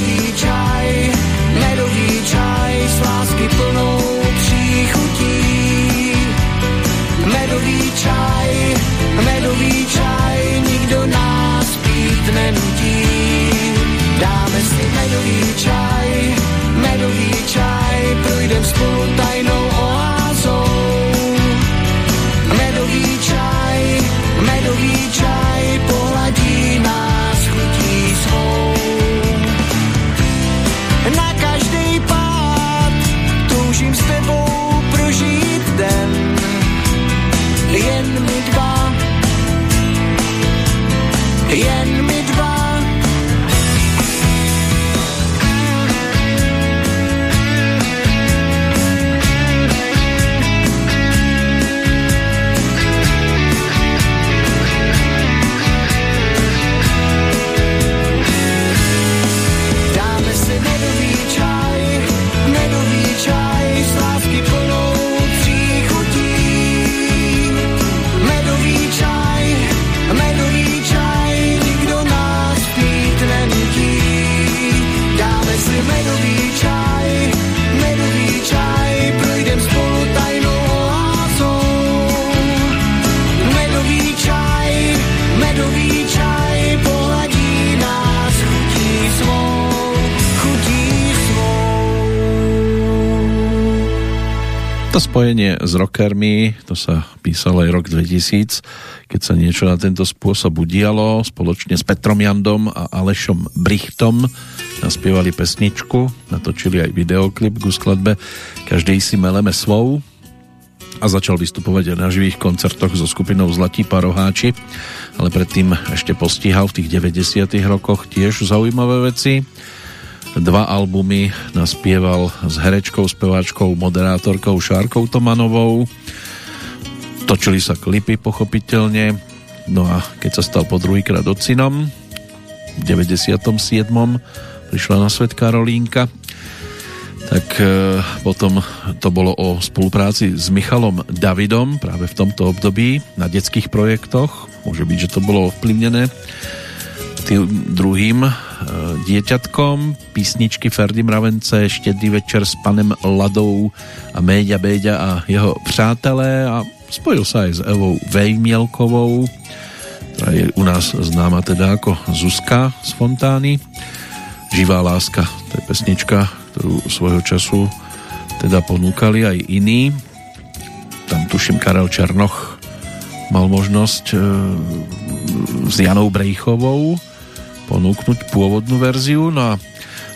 melodí čaj, melodí čaj s lásky plnou příchutí. medový čaj, medový čaj, nikdo nás pít nenutí. Dáme si medový čaj, medový čaj, projdem spolu tajnou oázu. Spojenie s rockermi, to sa písalo aj rok 2000, keď sa niečo na tento spôsob udialo, spoločne s Petrom Jandom a Alešom Brichtom naspievali pesničku, natočili aj videoklip ku skladbe Každý si meleme svou a začal vystupovať na živých koncertoch so skupinou Zlatí paroháči, ale predtým ešte postíhal v tých 90 rokoch tiež zaujímavé veci dva albumy naspieval s herečkou, speváčkou, moderátorkou Šárkou Tomanovou. Točili sa klipy pochopiteľne. No a keď sa stal po druhýkrát ocinom, v 97. prišla na svet Karolínka, tak e, potom to bolo o spolupráci s Michalom Davidom práve v tomto období na detských projektoch. Môže byť, že to bolo ovplyvnené tým druhým dieťatkom. Písničky Ferdy Mravence, Štedrý večer s panem Ladou a Méďa Béďa a jeho přátelé a spojil sa aj s Evou Vejmielkovou, ktorá je u nás známa teda ako Zuzka z Fontány. Živá láska, to je pesnička, ktorú svojho času teda ponúkali aj iní. Tam tuším Karel Černoch mal možnosť e, s Janou Brejchovou ponúknuť pôvodnú verziu, no a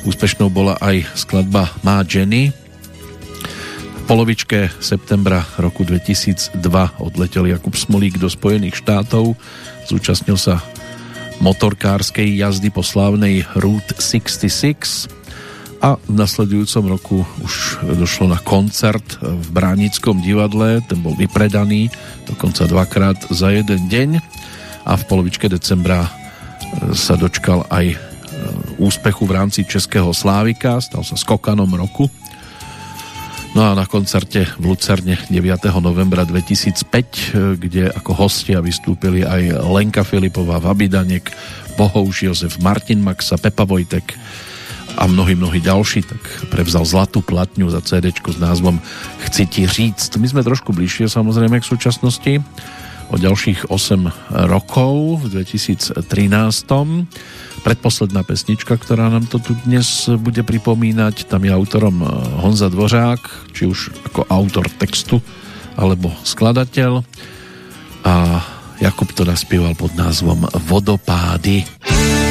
úspešnou bola aj skladba Má Jenny. V polovičke septembra roku 2002 odletel Jakub Smolík do Spojených štátov, zúčastnil sa motorkárskej jazdy po slávnej Route 66 a v nasledujúcom roku už došlo na koncert v Bránickom divadle, ten bol vypredaný dokonca dvakrát za jeden deň. A v polovičke decembra sa dočkal aj e, úspechu v rámci Českého Slávika, stal sa skokanom roku. No a na koncerte v Lucerne 9. novembra 2005, e, kde ako hostia vystúpili aj Lenka Filipová, Vabidanek, Bohouš Jozef, Martin Maxa, Pepa Vojtek a mnohí, mnohí ďalší, tak prevzal zlatú platňu za CD s názvom Chci ti říct. My sme trošku bližšie samozrejme k súčasnosti o ďalších 8 rokov v 2013. Predposledná pesnička, ktorá nám to tu dnes bude pripomínať, tam je autorom eh, Honza Dvořák, či už ako autor textu alebo skladateľ a Jakub to naspieval pod názvom Vodopády. Vodopády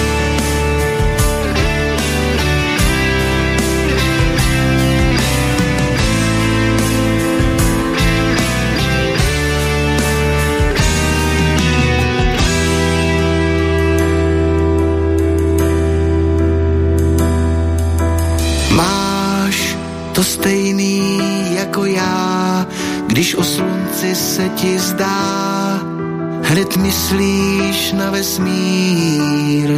to stejný jako já, když o slunci se ti zdá, hned myslíš na vesmír.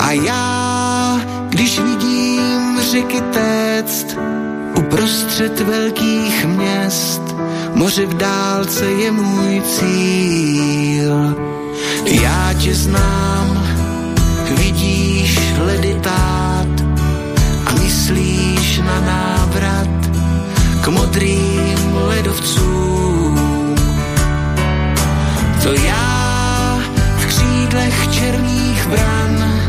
A já, když vidím řeky téct, uprostřed velkých měst, moře v dálce je můj cíl. Já tě znám, vidíš ledy tát a myslíš, na návrat k modrým ledovcům. To já v křídlech černých bran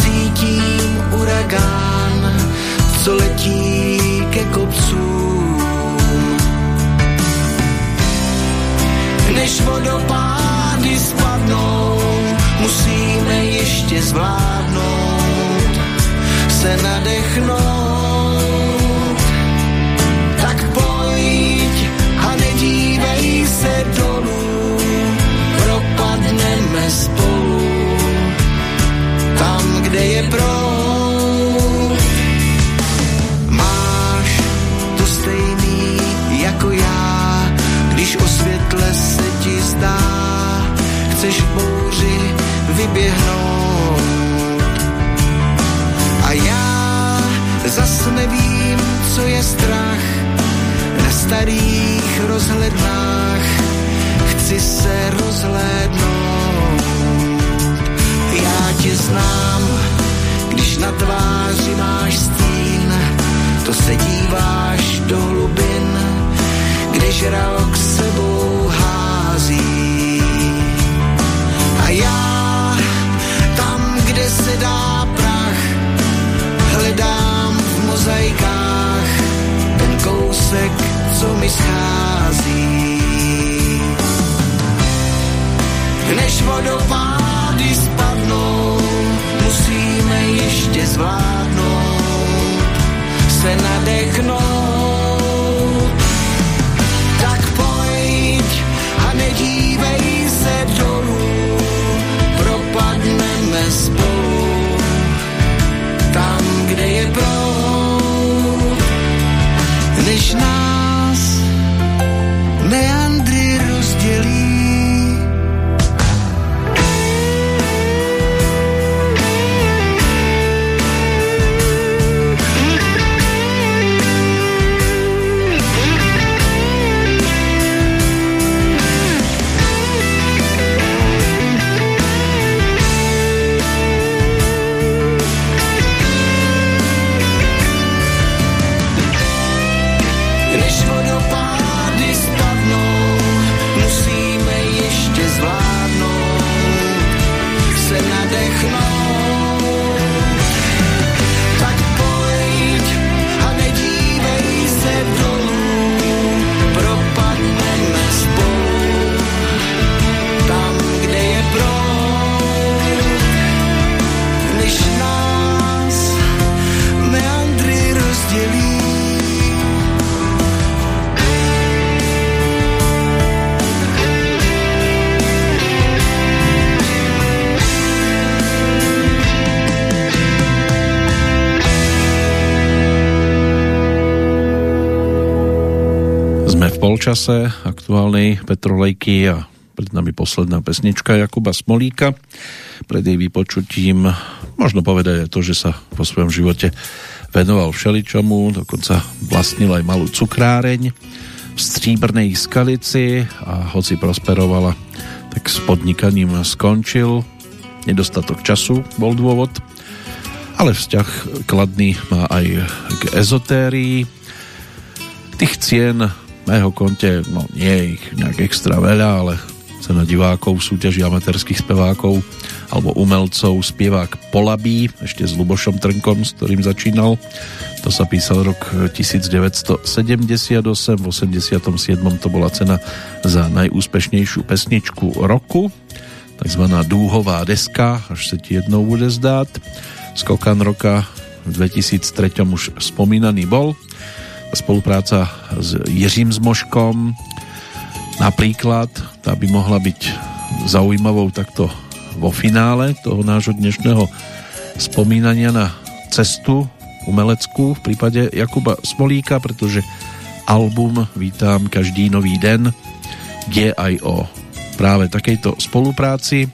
cítím uragán, co letí ke kopcům. Než vodopády spadnou, musíme ještě zvládnout se nadechnout spolu tam, kde je proud. Máš to stejný jako já, když o světle se ti zdá, chceš v bouři vyběhnout. A já zas nevím, co je strach na starých rozhlednách. Chci se rozhlédnout. Tě znám, když na tváři máš stín, to se díváš do hlubin, kde žralok sebou hází. A já tam, kde se dá prach, hledám v mozaikách ten kousek, co mi schází. Než spadnou, musíme ještě zvládnout se nadechnout. Tak pojď a nedívej se dolů, propadneme spolu tam, kde je proud, než nás Polčase aktuálnej Petrolejky a pred nami posledná pesnička Jakuba Smolíka. Pred jej vypočutím možno povedať aj to, že sa vo svojom živote venoval všeličomu, dokonca vlastnil aj malú cukráreň v Stříbrnej skalici a hoci prosperovala, tak s podnikaním skončil. Nedostatok času bol dôvod, ale vzťah kladný má aj k ezotérii. Tých cien na jeho konte, no nie je ich nejak extra veľa, ale cena divákov súťaží amatérských spevákov alebo umelcov, spievák Polabí, ešte s Lubošom Trnkom, s ktorým začínal. To sa písal rok 1978, v 87. to bola cena za najúspešnejšiu pesničku roku, takzvaná dúhová deska, až sa ti jednou bude zdát. Skokan roka v 2003 už spomínaný bol spolupráca s Jiřím Zmoškom napríklad, tá by mohla byť zaujímavou takto vo finále toho nášho dnešného spomínania na cestu umeleckú v prípade Jakuba Smolíka, pretože album Vítám každý nový den je aj o práve takejto spolupráci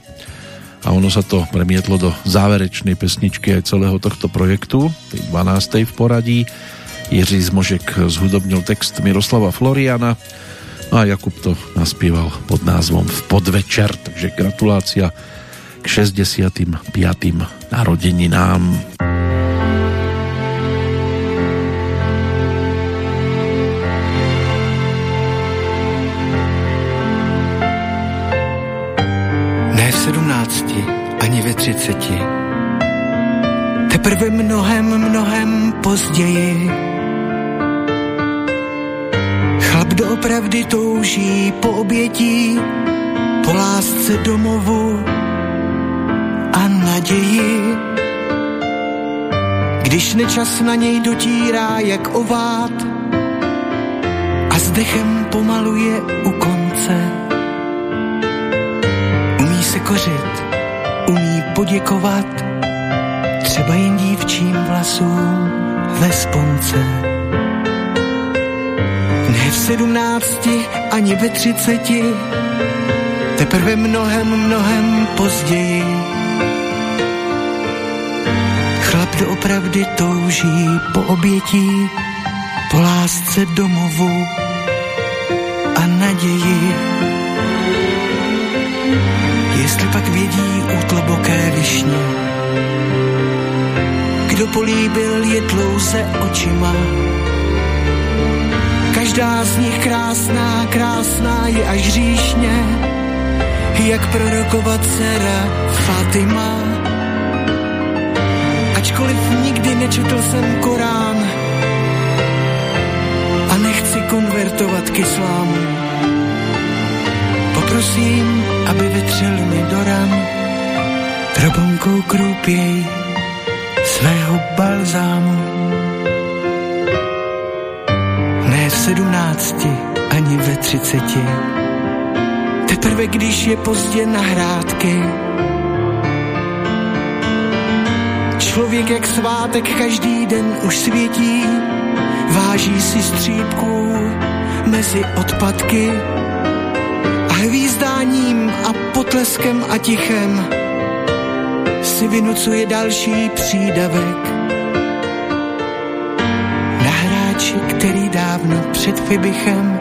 a ono sa to premietlo do záverečnej pesničky aj celého tohto projektu, tej 12. v poradí Jiří Zmožek zhudobnil text Miroslava Floriana a Jakub to naspieval pod názvom V podvečer, takže gratulácia k 65. narodeninám. Ne v sedmnácti, ani ve třiceti. Teprve mnohem, mnohem později. Doopravdy touží po obětí po lásce domovu a naději. Když nečas na něj dotírá jak ovát a s dechem pomaluje u konce. Umí se kořit, umí poděkovat, třeba jen dívčím vlasům ve sponce. Ne v sedmnácti ani ve třiceti, teprve mnohem, mnohem později. Chlap doopravdy touží po obětí, po lásce domovu a naději. Jestli pak vědí útloboké višně, kdo políbil je dlouze očima. Každá z nich krásná, krásná je až říšně, jak prorokovat dcera Fatima. Ačkoliv nikdy nečetl jsem Korán a nechci konvertovat k islámu, poprosím, aby vytřel mi do ran trobonkou krůpěj svého balzámu. Ne v sedmnácti, ani ve třiceti, teprve když je pozdě na hrádky. Člověk jak svátek každý den už světí, váží si střípků mezi odpadky a hvízdáním a potleskem a tichem si vynucuje další přídavek. Hráči, který dávno před Fibichem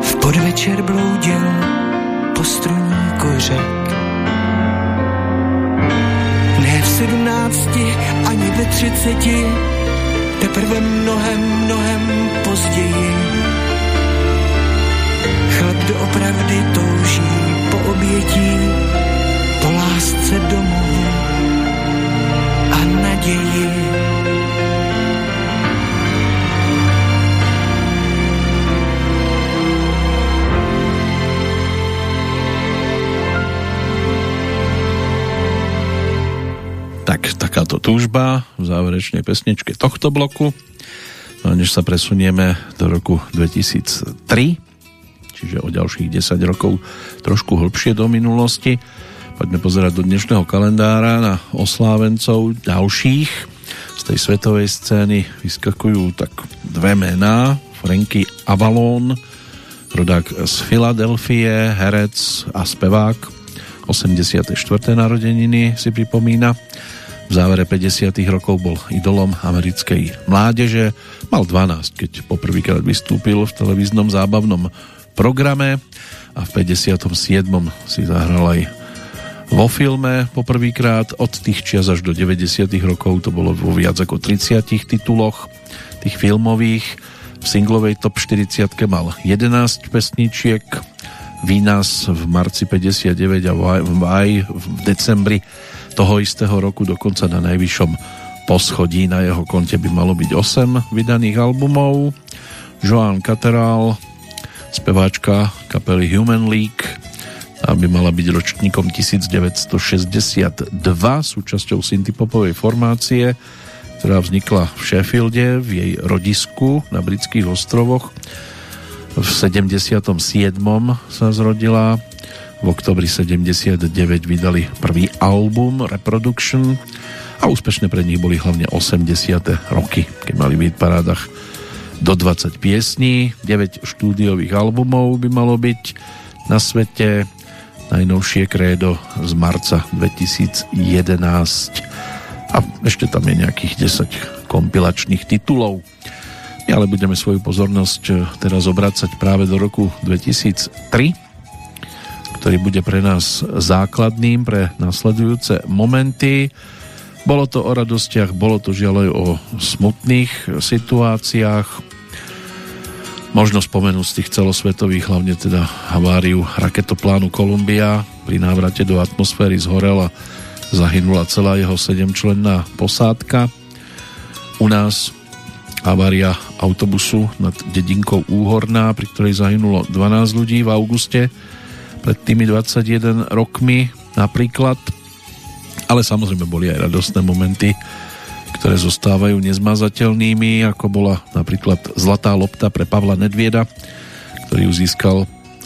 v podvečer bloudil po struní kořek. Ne v sedmnácti ani ve třiceti, teprve mnohem, mnohem později. Chlap doopravdy touží po obětí, po lásce domovu a naději. Túžba v záverečnej pesničke tohto bloku. No a než sa presunieme do roku 2003, čiže o ďalších 10 rokov trošku hlbšie do minulosti, poďme pozerať do dnešného kalendára na oslávencov ďalších. Z tej svetovej scény vyskakujú tak dve mená. Franky Avalon, rodák z Filadelfie, herec a spevák. 84. narodeniny si pripomína. V závere 50. rokov bol idolom americkej mládeže. Mal 12, keď poprvýkrát vystúpil v televíznom zábavnom programe a v 57. si zahral aj vo filme poprvýkrát od tých čias až do 90. rokov to bolo vo viac ako 30 tituloch tých filmových v singlovej top 40 mal 11 pesničiek Vínas v marci 59 a v maj v decembri toho istého roku dokonca na najvyššom poschodí na jeho konte by malo byť 8 vydaných albumov Joan Cateral speváčka kapely Human League aby mala byť ročníkom 1962 súčasťou synthpopovej formácie ktorá vznikla v Sheffielde v jej rodisku na britských ostrovoch v 77. sa zrodila v oktobri 79 vydali prvý album Reproduction a úspešné pre nich boli hlavne 80. roky, keď mali byť parádach do 20 piesní, 9 štúdiových albumov by malo byť na svete, najnovšie krédo z marca 2011 a ešte tam je nejakých 10 kompilačných titulov. My ale budeme svoju pozornosť eh, teraz obracať práve do roku 2003, ktorý bude pre nás základným pre nasledujúce momenty. Bolo to o radostiach, bolo to žiaľ aj o smutných situáciách. Možno spomenúť z tých celosvetových, hlavne teda haváriu raketoplánu Columbia pri návrate do atmosféry zhorela zahynula celá jeho sedemčlenná posádka. U nás havária autobusu nad dedinkou Úhorná, pri ktorej zahynulo 12 ľudí v auguste pred tými 21 rokmi napríklad. Ale samozrejme boli aj radostné momenty, ktoré zostávajú nezmazateľnými, ako bola napríklad Zlatá lopta pre Pavla Nedvieda, ktorý ju získal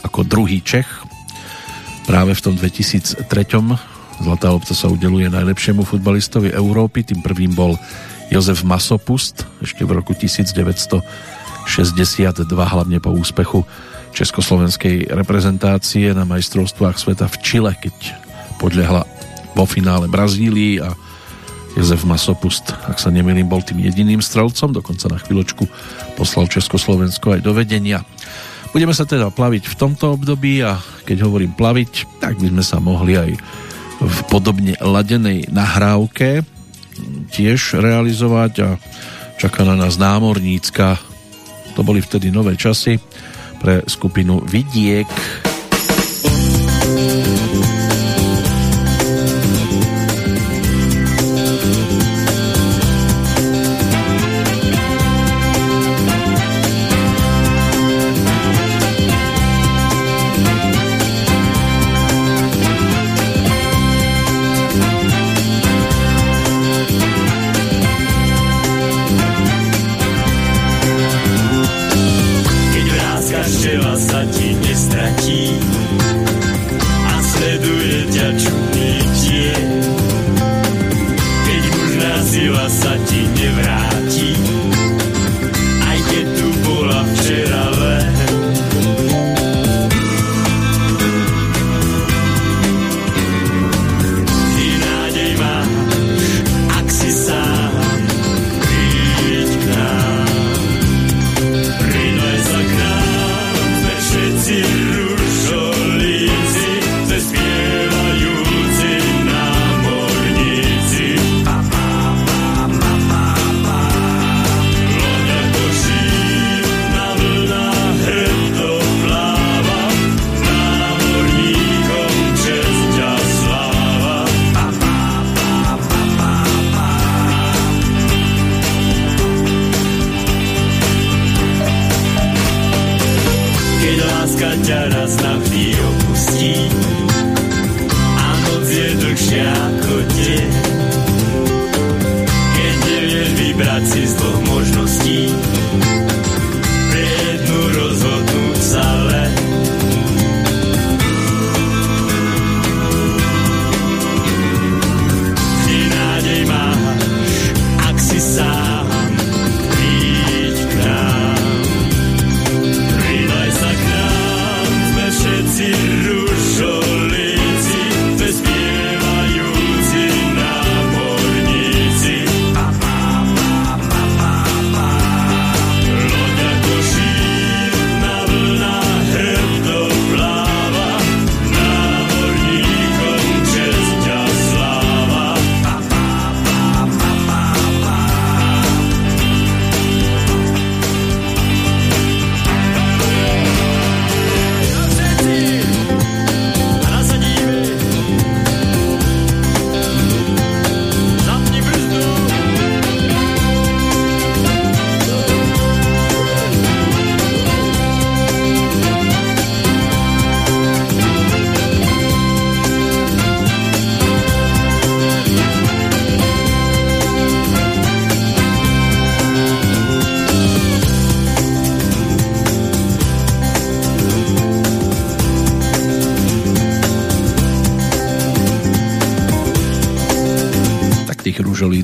ako druhý Čech. Práve v tom 2003. Zlatá lopta sa udeluje najlepšiemu futbalistovi Európy, tým prvým bol Jozef Masopust, ešte v roku 1962, hlavne po úspechu československej reprezentácie na majstrovstvách sveta v Čile, keď podľahla vo finále Brazílii a Jozef Masopust, ak sa nemýlim, bol tým jediným strelcom, dokonca na chvíľočku poslal Československo aj do vedenia. Budeme sa teda plaviť v tomto období a keď hovorím plaviť, tak by sme sa mohli aj v podobne ladenej nahrávke tiež realizovať a čaká na nás námornícka. To boli vtedy nové časy pre skupinu Vidiek.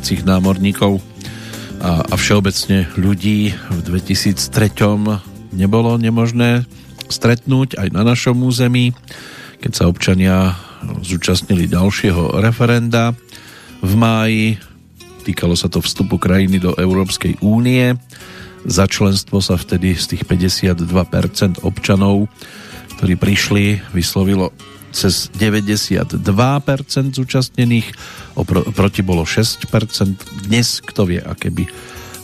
Budúcich námorníkov a, a všeobecne ľudí v 2003 nebolo nemožné stretnúť aj na našom území, keď sa občania zúčastnili ďalšieho referenda v máji. Týkalo sa to vstupu krajiny do Európskej únie. Za členstvo sa vtedy z tých 52% občanov, ktorí prišli, vyslovilo cez 92% zúčastnených, oproti bolo 6%. Dnes kto vie, aké by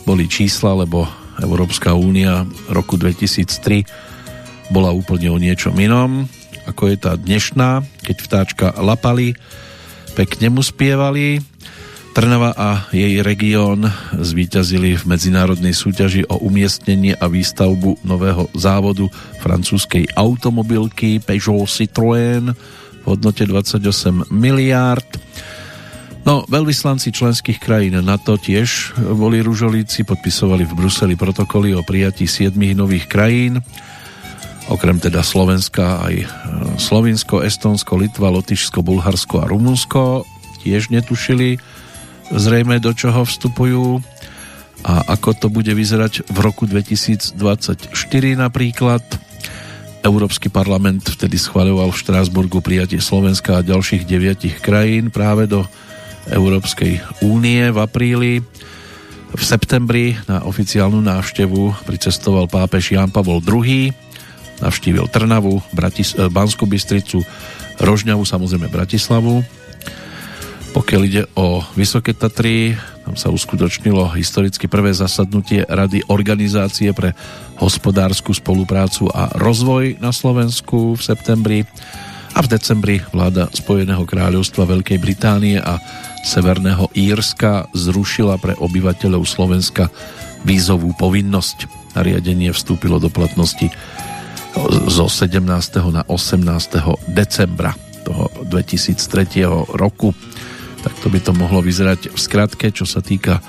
boli čísla, lebo Európska únia roku 2003 bola úplne o niečom inom, ako je tá dnešná, keď vtáčka lapali, pekne mu spievali. Trnava a jej región zvíťazili v medzinárodnej súťaži o umiestnenie a výstavbu nového závodu francúzskej automobilky Peugeot Citroën v hodnote 28 miliárd. No, veľvyslanci členských krajín NATO tiež boli ružolíci, podpisovali v Bruseli protokoly o prijatí 7 nových krajín, okrem teda Slovenska aj e, Slovinsko, Estonsko, Litva, Lotyšsko, Bulharsko a Rumunsko tiež netušili, zrejme do čoho vstupujú a ako to bude vyzerať v roku 2024 napríklad. Európsky parlament vtedy schváľoval v Štrásburgu prijatie Slovenska a ďalších deviatich krajín práve do Európskej únie v apríli. V septembri na oficiálnu návštevu pricestoval pápež Ján Pavol II, navštívil Trnavu, Bratis- Banskú Bystricu, Rožňavu, samozrejme Bratislavu pokiaľ ide o Vysoké Tatry, tam sa uskutočnilo historicky prvé zasadnutie Rady Organizácie pre hospodárskú spoluprácu a rozvoj na Slovensku v septembri a v decembri vláda Spojeného kráľovstva Veľkej Británie a Severného Írska zrušila pre obyvateľov Slovenska vízovú povinnosť. Nariadenie vstúpilo do platnosti zo 17. na 18. decembra toho 2003 roku. Tak to by to mohlo vyzerať v skratke, čo sa týka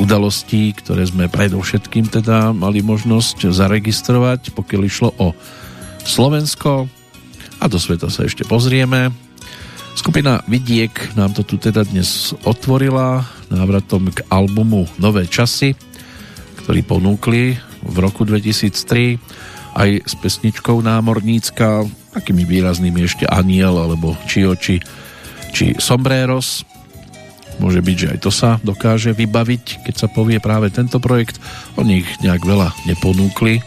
udalostí, ktoré sme predovšetkým teda mali možnosť zaregistrovať, pokiaľ išlo o Slovensko a do sveta sa ešte pozrieme. Skupina Vidiek nám to tu teda dnes otvorila návratom k albumu Nové časy, ktorý ponúkli v roku 2003 aj s pesničkou Námornícka, takými výraznými ešte Aniel alebo Čioči či Sombreros. Môže byť, že aj to sa dokáže vybaviť, keď sa povie práve tento projekt. O nich nejak veľa neponúkli.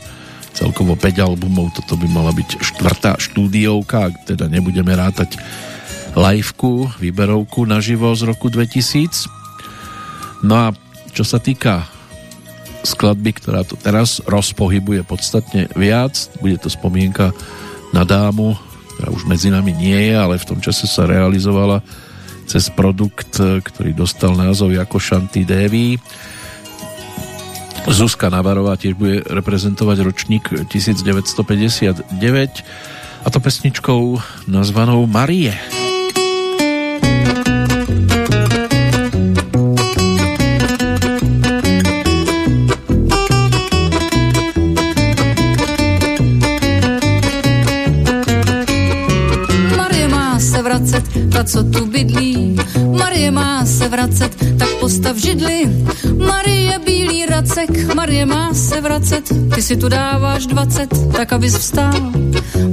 Celkovo 5 albumov, toto by mala byť štvrtá štúdiovka, ak teda nebudeme rátať liveku, výberovku naživo z roku 2000. No a čo sa týka skladby, ktorá to teraz rozpohybuje podstatne viac, bude to spomienka na dámu, ktorá už medzi nami nie je, ale v tom čase sa realizovala cez produkt, e, ktorý dostal názov ako Shanty Devi. Zuzka Navarová tiež bude reprezentovať ročník 1959 a to pesničkou nazvanou Marie. ta, tak postav židli. Marie bílý racek, Marie má se vracet, ty si tu dáváš dvacet, tak abys vstál.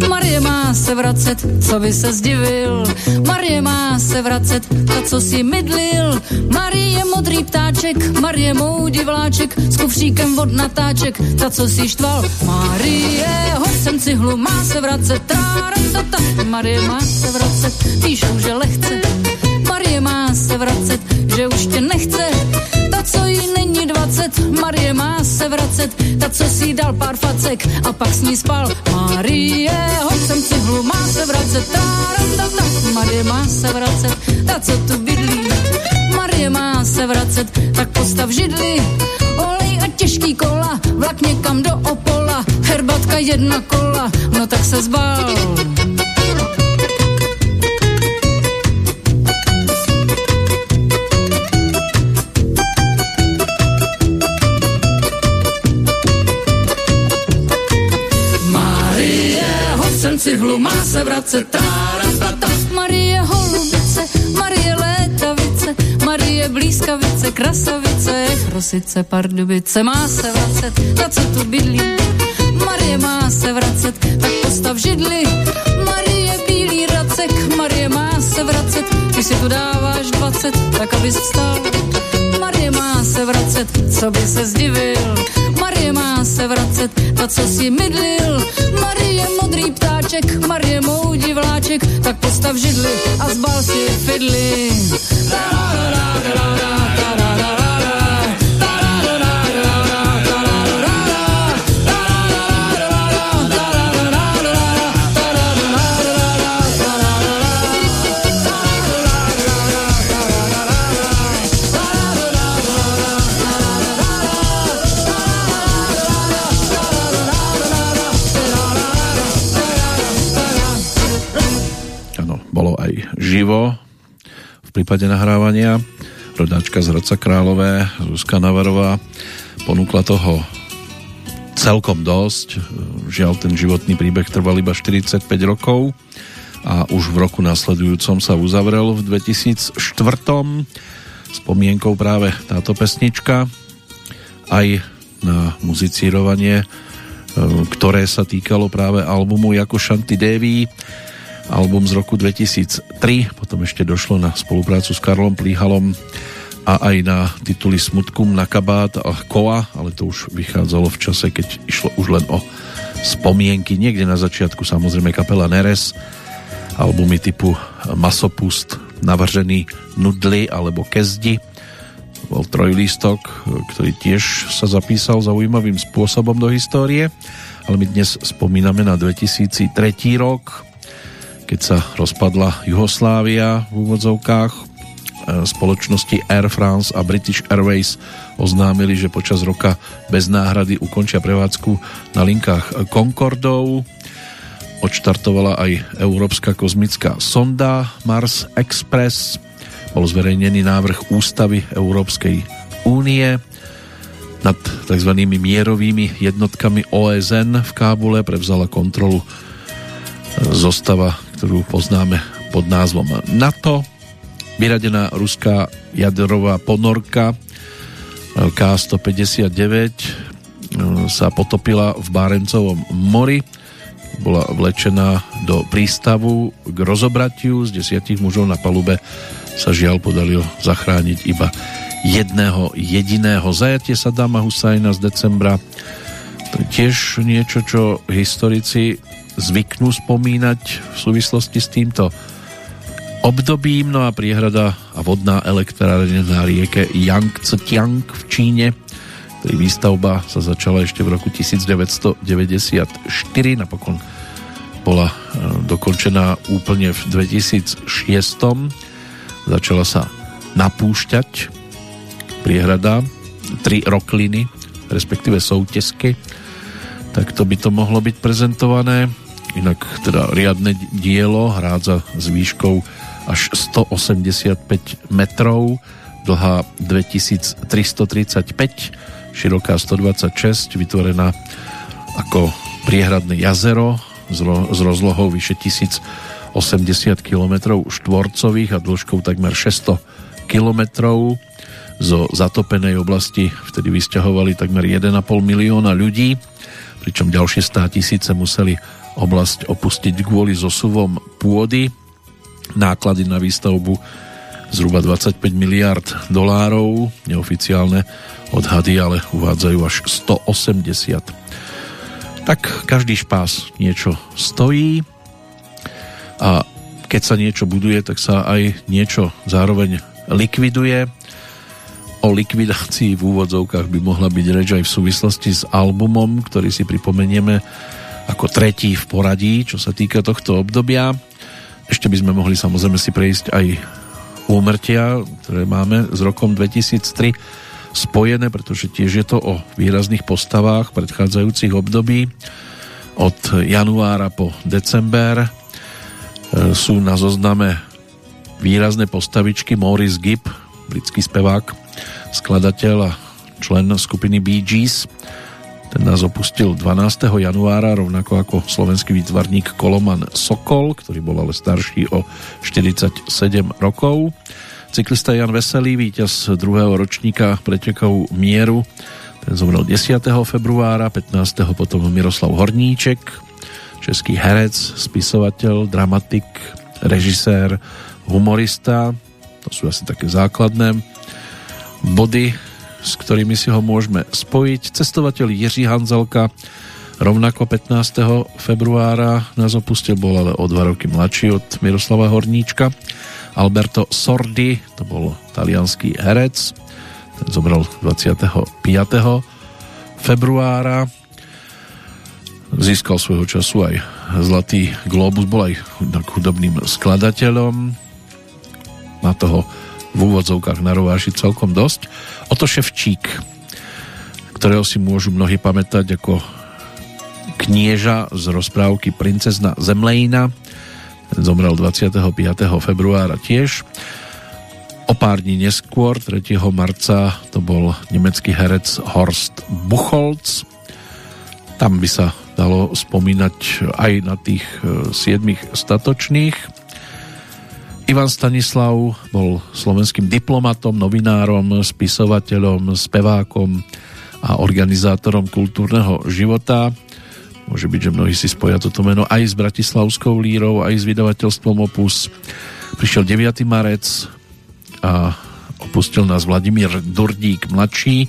Marie má se vracet, co by se zdivil. Marie má se vracet, ta, co si mydlil. Marie modrý ptáček, Marie mou divláček, s kufříkem od natáček, ta, co si štval. Marie, hoď sem cihlu, má se vracet, tráratata. Marie má se vracet, píšou, že lehce. Se vracet, že už tě nechce. Ta, co jí není dvacet, Marie má se vracet. Ta, co si dal pár facek a pak s ní spal. Marie, hoď sem cihlu, má se vracet. Tárandata. Marie má se vracet, ta, co tu bydlí. Marie má se vracet, tak postav židli. Olej a těžký kola, vlak někam do Opola. Herbatka jedna kola, no tak se zbal. Cihlu má se vracet. Táratata. Marie Holubice, Marie Létavice, Marie Blízkavice, Krasavice, Chrosice, Pardubice, má se vracet, ta co tu bydlí. Marie má se vracet, tak postav židli. Marie Bílý Racek, Marie má se vracet, ty si tu dáváš 20, tak abys vstal. Marie má se vracet, co by se zdivil. Marie má se vracet, ta co si mydlil. Marie modrý ptáček, Marie mou divláček, tak postav židli a zbal si fidly. La, la, la, la, la, živo v prípade nahrávania. Rodáčka z Hradca Králové, Zuzka Navarová, ponúkla toho celkom dosť. Žiaľ, ten životný príbeh trval iba 45 rokov a už v roku nasledujúcom sa uzavrel v 2004. Spomienkou práve táto pesnička aj na muzicírovanie, e, ktoré sa týkalo práve albumu Jako Shanti Devi, album z roku 2003, potom ešte došlo na spoluprácu s Karlom Plíhalom a aj na tituly Smutkum na kabát a Koa, ale to už vychádzalo v čase, keď išlo už len o spomienky. Niekde na začiatku samozrejme kapela Neres, albumy typu Masopust, Navržený nudly alebo Kezdi. Bol trojlístok, ktorý tiež sa zapísal zaujímavým spôsobom do histórie, ale my dnes spomíname na 2003 rok, keď sa rozpadla Juhoslávia v úvodzovkách E, spoločnosti Air France a British Airways oznámili, že počas roka bez náhrady ukončia prevádzku na linkách Concordov. Odštartovala aj Európska kozmická sonda Mars Express. Bol zverejnený návrh ústavy Európskej únie nad tzv. mierovými jednotkami OSN v Kábule prevzala kontrolu zostava, ktorú poznáme pod názvom NATO. Vyradená ruská jadrová ponorka eh, K-159 eh, sa potopila v Bárencovom mori. Bola vlečená do prístavu k rozobratiu. Z desiatich mužov na palube sa žiaľ podarilo zachrániť iba jedného jediného. Zajatie Sadama Husajna z decembra. Tiež niečo, čo historici zvyknú spomínať v súvislosti s týmto obdobím, no a priehrada a vodná elektrárne na rieke Yangtze-Kiang v Číne, ktorý výstavba sa začala ešte v roku 1994, napokon bola e, dokončená úplne v 2006. Začala sa napúšťať priehrada, tri rokliny, respektíve soutesky, tak to by to mohlo byť prezentované. Inak teda riadne dielo hrádza s výškou až 185 metrov, dlhá 2335, široká 126, vytvorená ako priehradné jazero s rozlohou vyše 1080 km štvorcových a dĺžkou takmer 600 km zo zatopenej oblasti vtedy vysťahovali takmer 1,5 milióna ľudí, pričom ďalšie 100 tisíce museli oblasť opustiť kvôli zosuvom pôdy náklady na výstavbu zhruba 25 miliard dolárov, neoficiálne odhady, ale uvádzajú až 180. Tak každý špás niečo stojí a keď sa niečo buduje, tak sa aj niečo zároveň likviduje. O likvidácii v úvodzovkách by mohla byť reč aj v súvislosti s albumom, ktorý si pripomenieme ako tretí v poradí, čo sa týka tohto obdobia. Ešte by sme mohli samozrejme si prejsť aj úmrtia, ktoré máme s rokom 2003 spojené, pretože tiež je to o výrazných postavách predchádzajúcich období. Od januára po december e, sú na zozname výrazné postavičky Maurice Gibb, britský spevák, skladateľ a člen skupiny Bee Gees, ten nás opustil 12. januára, rovnako ako slovenský výtvarník Koloman Sokol, ktorý bol ale starší o 47 rokov. Cyklista Jan Veselý, víťaz druhého ročníka pretekov Mieru, ten zomrel 10. februára, 15. potom Miroslav Horníček, český herec, spisovateľ, dramatik, režisér, humorista, to sú asi také základné body s ktorými si ho môžeme spojiť. Cestovateľ Jiří Hanzelka rovnako 15. februára nás opustil, bol ale o dva roky mladší od Miroslava Horníčka. Alberto Sordi, to bol talianský herec, ten zomrel 25. februára. Získal svojho času aj Zlatý globus, bol aj hudobným skladateľom. Má toho v úvodzovkách na rováši celkom dosť. Oto Ševčík, ktorého si môžu mnohí pamätať ako knieža z rozprávky Princezna Zemlejna, Ten zomrel 25. februára tiež. O pár dní neskôr, 3. marca, to bol nemecký herec Horst Buchholz. Tam by sa dalo spomínať aj na tých e, siedmých statočných. Ivan Stanislav bol slovenským diplomatom, novinárom, spisovateľom, spevákom a organizátorom kultúrneho života. Môže byť, že mnohí si spoja toto meno aj s Bratislavskou lírou, aj s vydavateľstvom Opus. Prišiel 9. marec a opustil nás Vladimír Durdík mladší,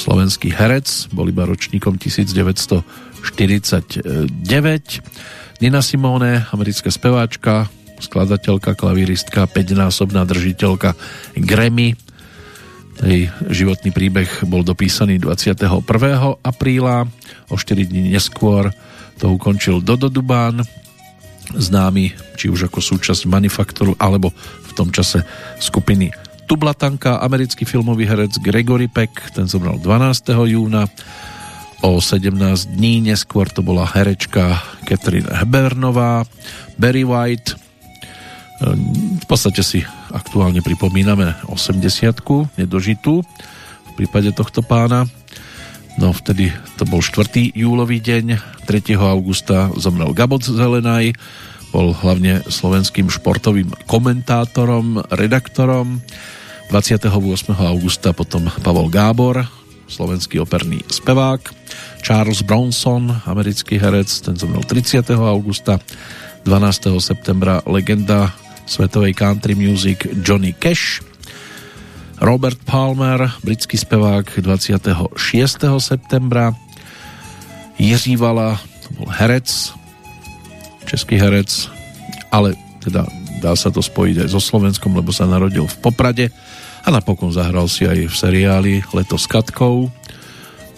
slovenský herec, bol iba ročníkom 1949. Nina Simone, americká speváčka, skladateľka, klavíristka, 5-násobná držiteľka Grammy. Jej životný príbeh bol dopísaný 21. apríla, o 4 dní neskôr to ukončil Dodo Dubán, známy či už ako súčasť manufaktoru alebo v tom čase skupiny Tublatanka, americký filmový herec Gregory Peck, ten zomrel 12. júna. O 17 dní neskôr to bola herečka Catherine Hebernová, Barry White, v podstate si aktuálne pripomíname 80 nedožitú v prípade tohto pána. No vtedy to bol 4. júlový deň, 3. augusta zomrel Gabot Zelenaj, bol hlavne slovenským športovým komentátorom, redaktorom. 28. augusta potom Pavol Gábor, slovenský operný spevák. Charles Bronson, americký herec, ten zomrel 30. augusta. 12. septembra legenda svetovej country music Johnny Cash, Robert Palmer, britský spevák 26. septembra, Jiří Vala, to bol herec, český herec, ale teda dá sa to spojiť aj so Slovenskom, lebo sa narodil v Poprade a napokon zahral si aj v seriáli Leto s Katkou,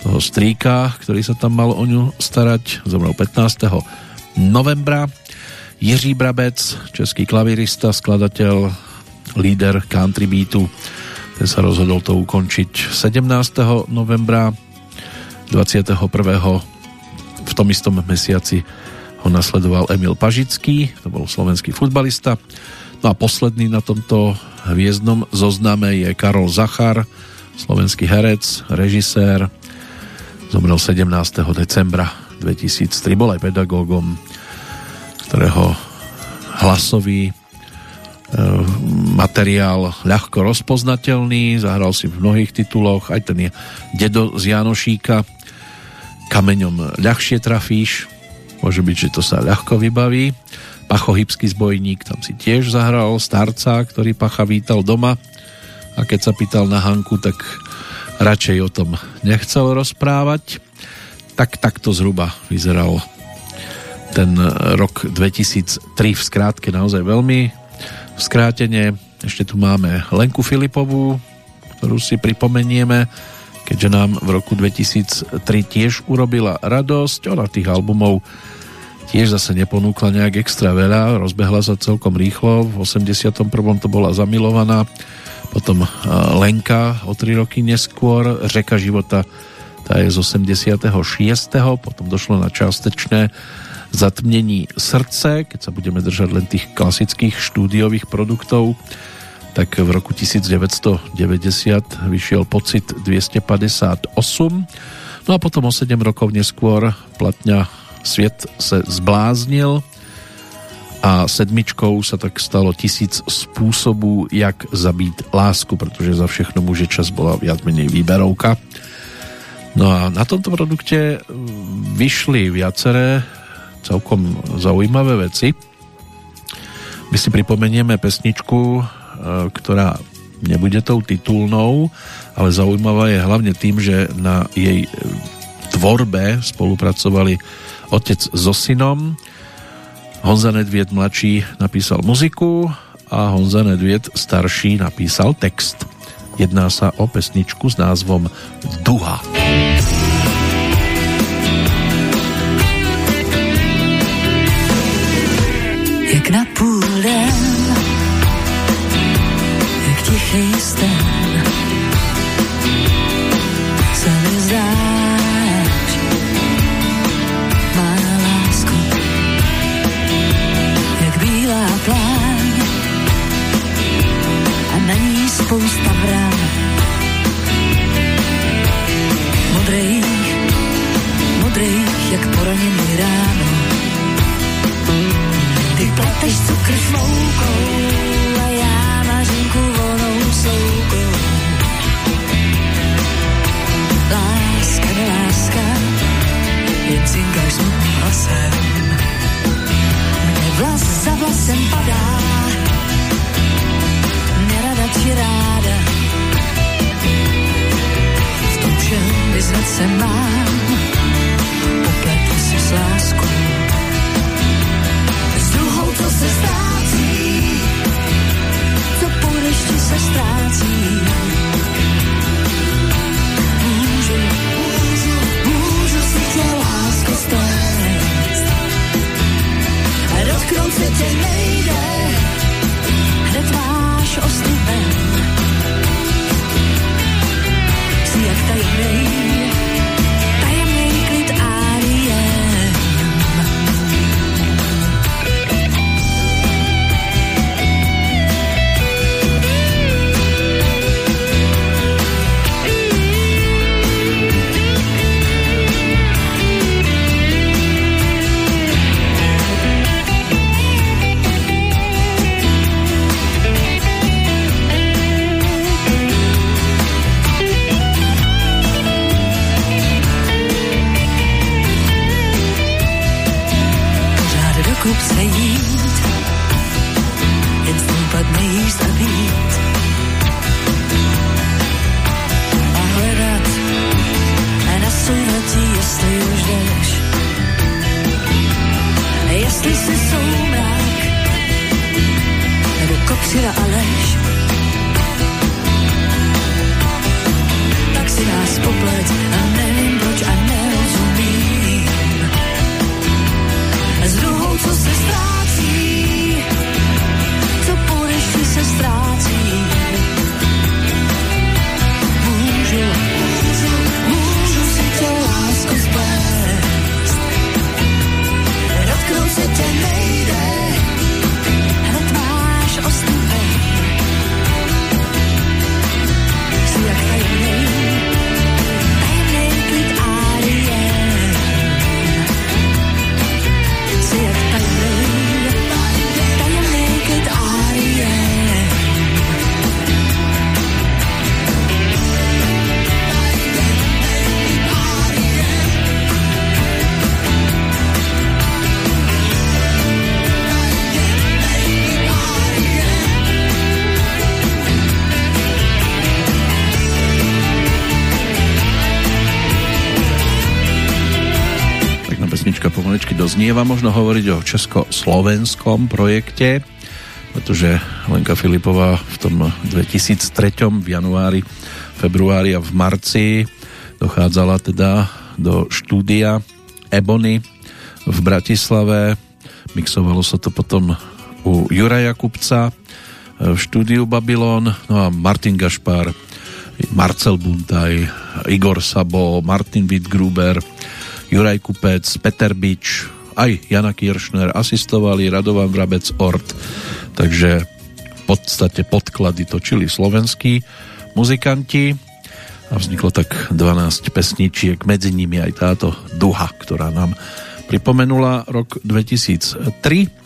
toho strýka, ktorý sa tam mal o ňu starať, zomrel 15. novembra. Jiří Brabec, český klavirista, skladateľ, líder country beatu. Ten sa rozhodol to ukončiť 17. novembra 21. v tom istom mesiaci ho nasledoval Emil Pažický, to bol slovenský futbalista. No a posledný na tomto hviezdnom zozname je Karol Zachar, slovenský herec, režisér, zomrel 17. decembra 2003, bol aj pedagógom ktorého hlasový e, materiál ľahko rozpoznateľný, zahral si v mnohých tituloch, aj ten je Dedo z Janošíka, kameňom ľahšie trafíš, môže byť, že to sa ľahko vybaví. Pachohybský zbojník, tam si tiež zahral starca, ktorý Pacha vítal doma a keď sa pýtal na Hanku, tak radšej o tom nechcel rozprávať. Tak takto zhruba vyzeral ten rok 2003 v skrátke naozaj veľmi skrátene. Ešte tu máme Lenku Filipovú, ktorú si pripomenieme, keďže nám v roku 2003 tiež urobila radosť. Ona tých albumov tiež zase neponúkla nejak extra veľa, rozbehla sa celkom rýchlo, v 81. to bola zamilovaná, potom Lenka o 3 roky neskôr, Řeka života, tá je z 86. potom došlo na částečné zatmnení srdce, keď sa budeme držať len tých klasických štúdiových produktov, tak v roku 1990 vyšiel pocit 258. No a potom o 7 rokov neskôr platňa Sviet se zbláznil a sedmičkou sa tak stalo tisíc spôsobů, jak zabít lásku, pretože za všechno muže čas bola viac menej výberovka. No a na tomto produkte vyšli viaceré celkom zaujímavé veci. My si pripomenieme pesničku, e, ktorá nebude tou titulnou, ale zaujímavá je hlavne tým, že na jej tvorbe spolupracovali otec so synom. Honza Nedviet mladší napísal muziku a Honza Nedviet starší napísal text. Jedná sa o pesničku s názvom Duha. Duha. Doznieva. Možno hovoriť o československom projekte, pretože Lenka Filipová v tom 2003 v januári, februári a v marci dochádzala teda do štúdia Ebony v Bratislave. Mixovalo sa to potom u Juraja Kupca v štúdiu Babylon, no a Martin Gašpar, Marcel Buntaj, Igor Sabo, Martin Wittgruber, Juraj Kupec, Peter Bič, aj Jana Kiršner asistovali, Radovan Vrabec Ort, takže v podstate podklady točili slovenskí muzikanti a vzniklo tak 12 pesničiek, medzi nimi aj táto Duha, ktorá nám pripomenula rok 2003.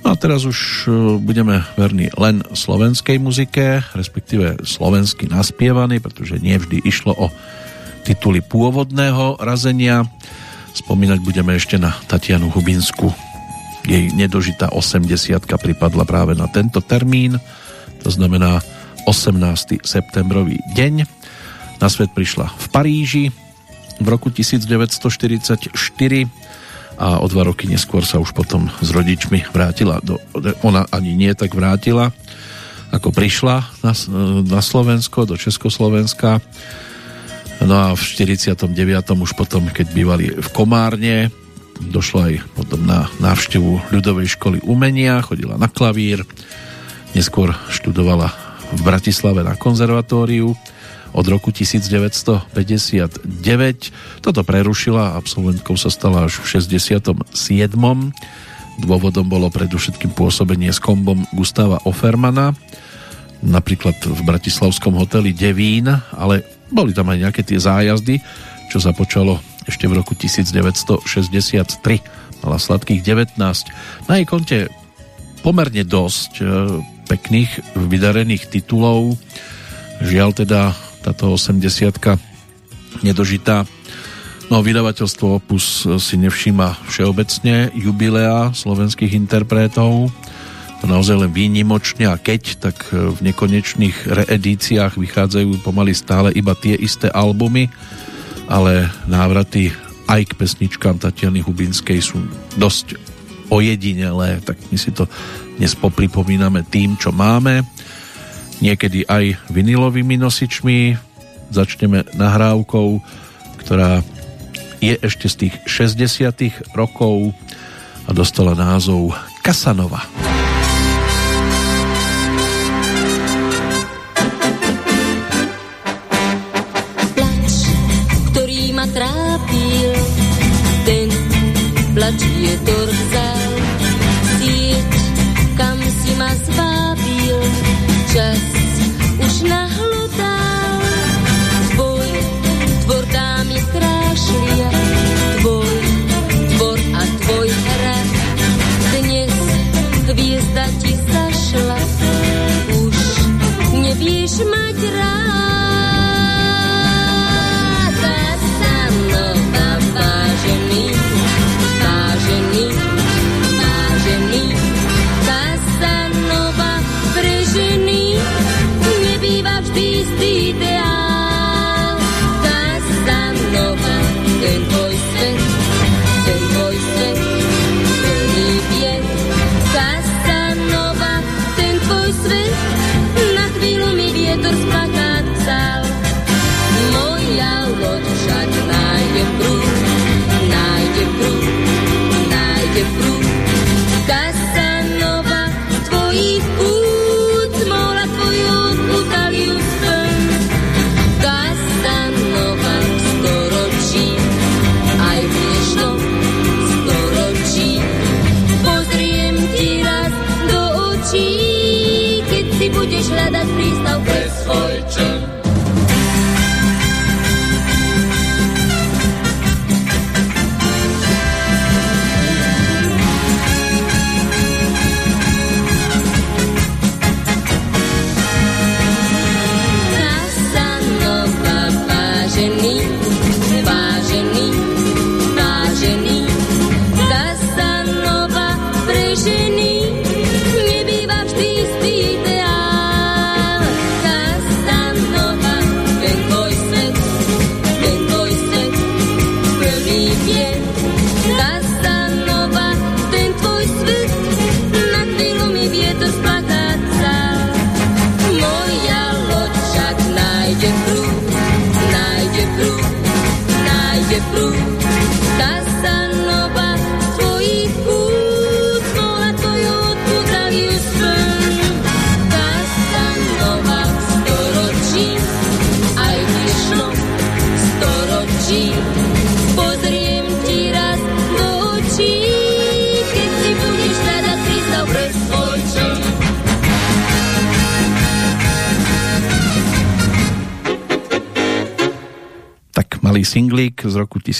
No a teraz už e, budeme verní len slovenskej muzike, respektíve slovensky naspievaný, pretože nie išlo o tituly pôvodného razenia. Spomínať budeme ešte na Tatianu Hubinsku. Jej nedožitá 80 pripadla práve na tento termín, to znamená 18. septembrový deň. Na svet prišla v Paríži v roku 1944 a o dva roky neskôr sa už potom s rodičmi vrátila do, ona ani nie tak vrátila ako prišla na, na Slovensko, do Československa no a v 49. už potom, keď bývali v Komárne došla aj potom na návštevu ľudovej školy umenia, chodila na klavír neskôr študovala v Bratislave na konzervatóriu od roku 1959. Toto prerušila, absolventkou sa stala až v 67. Dôvodom bolo predovšetkým pôsobenie s kombom Gustava Offermana, napríklad v bratislavskom hoteli Devín, ale boli tam aj nejaké tie zájazdy, čo započalo ešte v roku 1963. Mala sladkých 19. Na jej konte pomerne dosť e, pekných vydarených titulov. Žiaľ teda táto 80 nedožitá No vydavateľstvo Opus si nevšíma všeobecne jubilea slovenských interpretov. To naozaj len výnimočne a keď, tak v nekonečných reedíciách vychádzajú pomaly stále iba tie isté albumy, ale návraty aj k pesničkám Tatiany Hubinskej sú dosť ojedinelé, tak my si to dnes popripomíname tým, čo máme. Niekedy aj vinilovými nosičmi. Začneme nahrávkou, ktorá je ešte z tých 60 rokov a dostala názov Kasanova. Plač,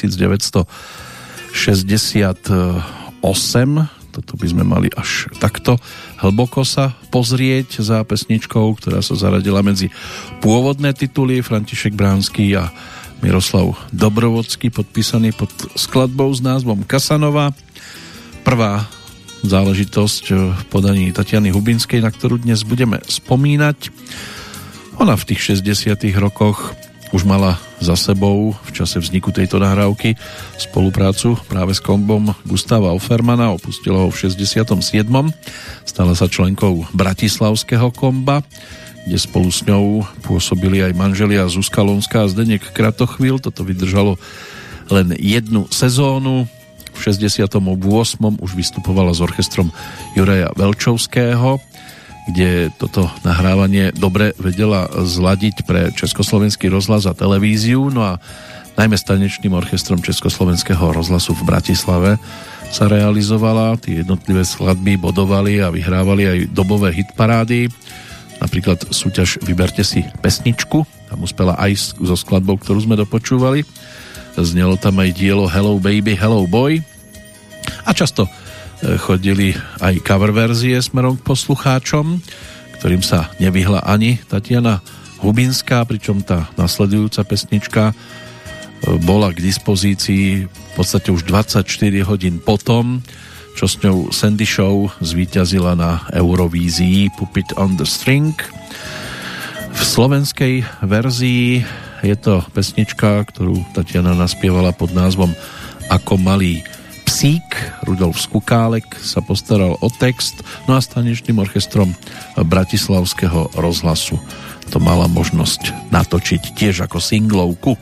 1968 toto by sme mali až takto hlboko sa pozrieť za pesničkou, ktorá sa zaradila medzi pôvodné tituly František Bránsky a Miroslav Dobrovodský podpísaný pod skladbou s názvom Kasanova. Prvá záležitosť v podaní Tatiany Hubinskej, na ktorú dnes budeme spomínať. Ona v tých 60 rokoch už mala za sebou v čase vzniku tejto nahrávky spoluprácu práve s kombom Gustava Offermana, opustila ho v 67. Stala sa členkou Bratislavského komba, kde spolu s ňou pôsobili aj manželia Zuzka Lonská a Zdenek Kratochvíl. Toto vydržalo len jednu sezónu. V 68. už vystupovala s orchestrom Juraja Velčovského kde toto nahrávanie dobre vedela zladiť pre Československý rozhlas a televíziu, no a najmä s tanečným orchestrom Československého rozhlasu v Bratislave sa realizovala. Tie jednotlivé skladby bodovali a vyhrávali aj dobové hitparády. Napríklad súťaž Vyberte si pesničku, tam uspela aj so skladbou, ktorú sme dopočúvali. Znelo tam aj dielo Hello Baby, Hello Boy. A často chodili aj cover verzie smerom k poslucháčom, ktorým sa nevyhla ani Tatiana Hubinská, pričom tá nasledujúca pesnička bola k dispozícii v podstate už 24 hodín potom, čo s ňou Sandy Show zvíťazila na Eurovízii Puppet on the String. V slovenskej verzii je to pesnička, ktorú Tatiana naspievala pod názvom Ako malý psík. Rudolf Skukálek sa postaral o text, no a s tanečným orchestrom Bratislavského rozhlasu to mala možnosť natočiť tiež ako singlovku.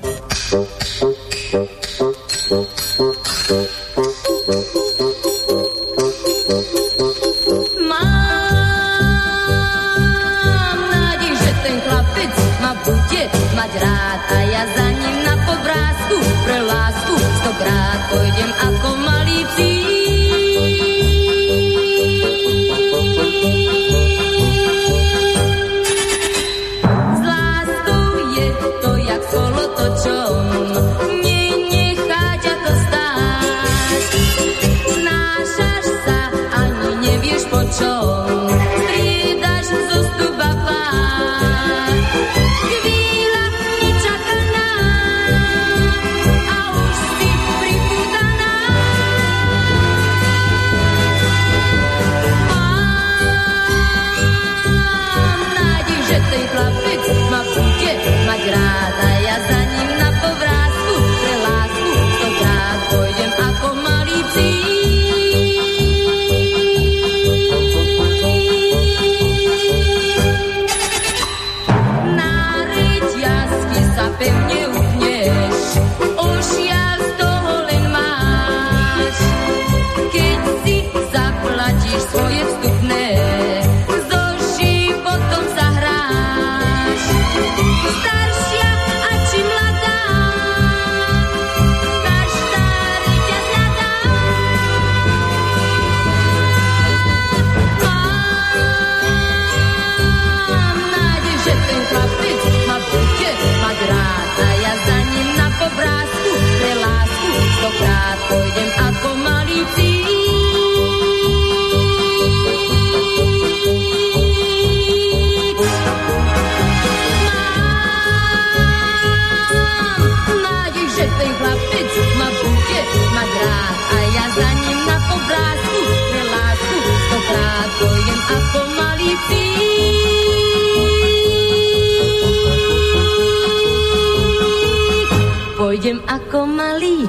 Ako malý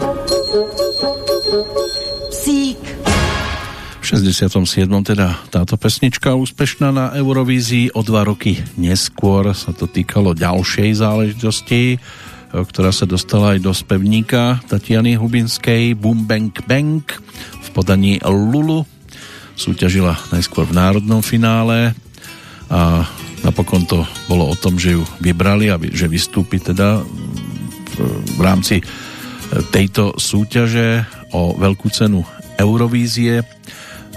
psík. V 67. teda táto pesnička úspešná na Eurovízii. O dva roky neskôr sa to týkalo ďalšej záležitosti, ktorá sa dostala aj do spevníka Tatiany Hubinskej Boom Bang Bang v podaní Lulu. Súťažila najskôr v národnom finále a napokon to bolo o tom, že ju vybrali a že vystúpi teda rámci tejto súťaže o veľkú cenu Eurovízie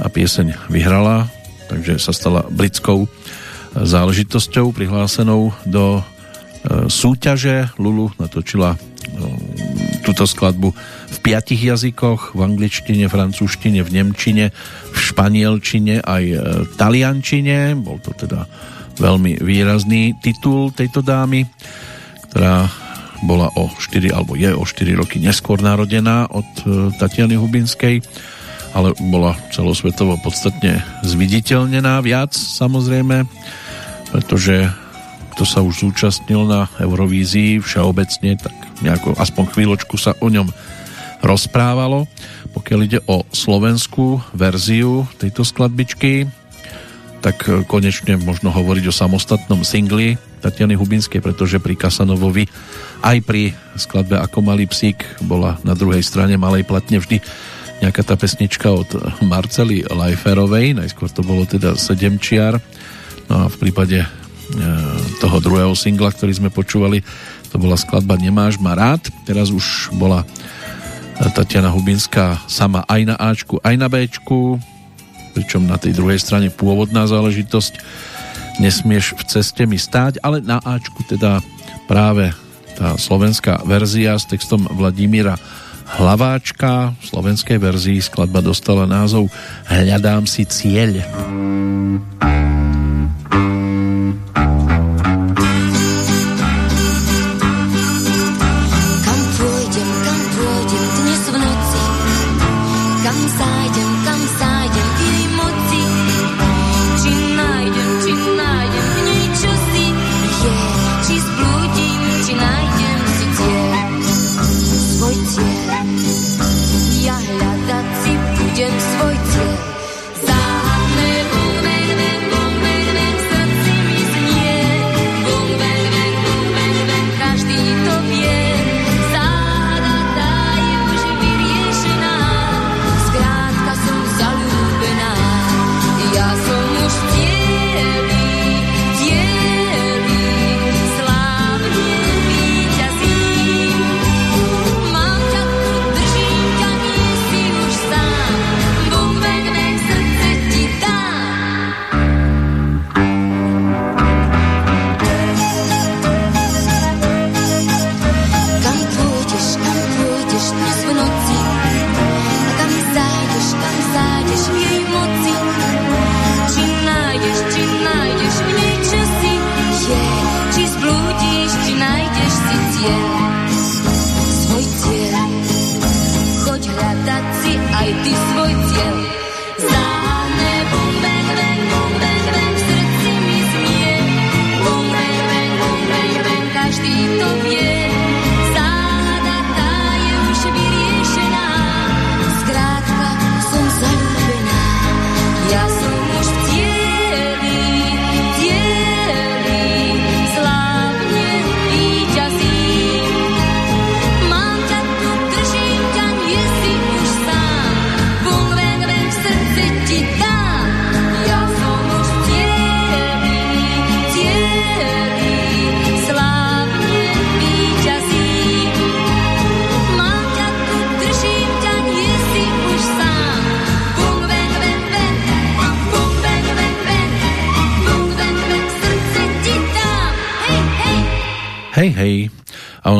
a pieseň vyhrala, takže sa stala britskou záležitosťou prihlásenou do e, súťaže. Lulu natočila e, túto skladbu v piatich jazykoch, v angličtine, francúzštine, v nemčine, v španielčine aj e, taliančine. Bol to teda veľmi výrazný titul tejto dámy, ktorá bola o 4 alebo je o 4 roky neskôr narodená od e, Tatiany Hubinskej, ale bola celosvetovo podstatne zviditeľnená viac samozrejme, pretože kto sa už zúčastnil na Eurovízii všeobecne, tak nejako aspoň chvíľočku sa o ňom rozprávalo. Pokiaľ ide o slovenskú verziu tejto skladbičky, tak konečne možno hovoriť o samostatnom singli Tatiany Hubinskej, pretože pri Kasanovovi aj pri skladbe Ako malý psík bola na druhej strane malej platne vždy nejaká tá pesnička od Marcely Lajferovej, najskôr to bolo teda Sedemčiar, no a v prípade e, toho druhého singla, ktorý sme počúvali, to bola skladba Nemáš ma rád, teraz už bola Tatiana Hubinská sama aj na Ačku, aj na Bčku, pričom na tej druhej strane pôvodná záležitosť Nesmieš v ceste mi stáť, ale na Ačku teda práve tá slovenská verzia s textom Vladimíra Hlaváčka. V slovenskej verzii skladba dostala názov Hľadám si cieľ.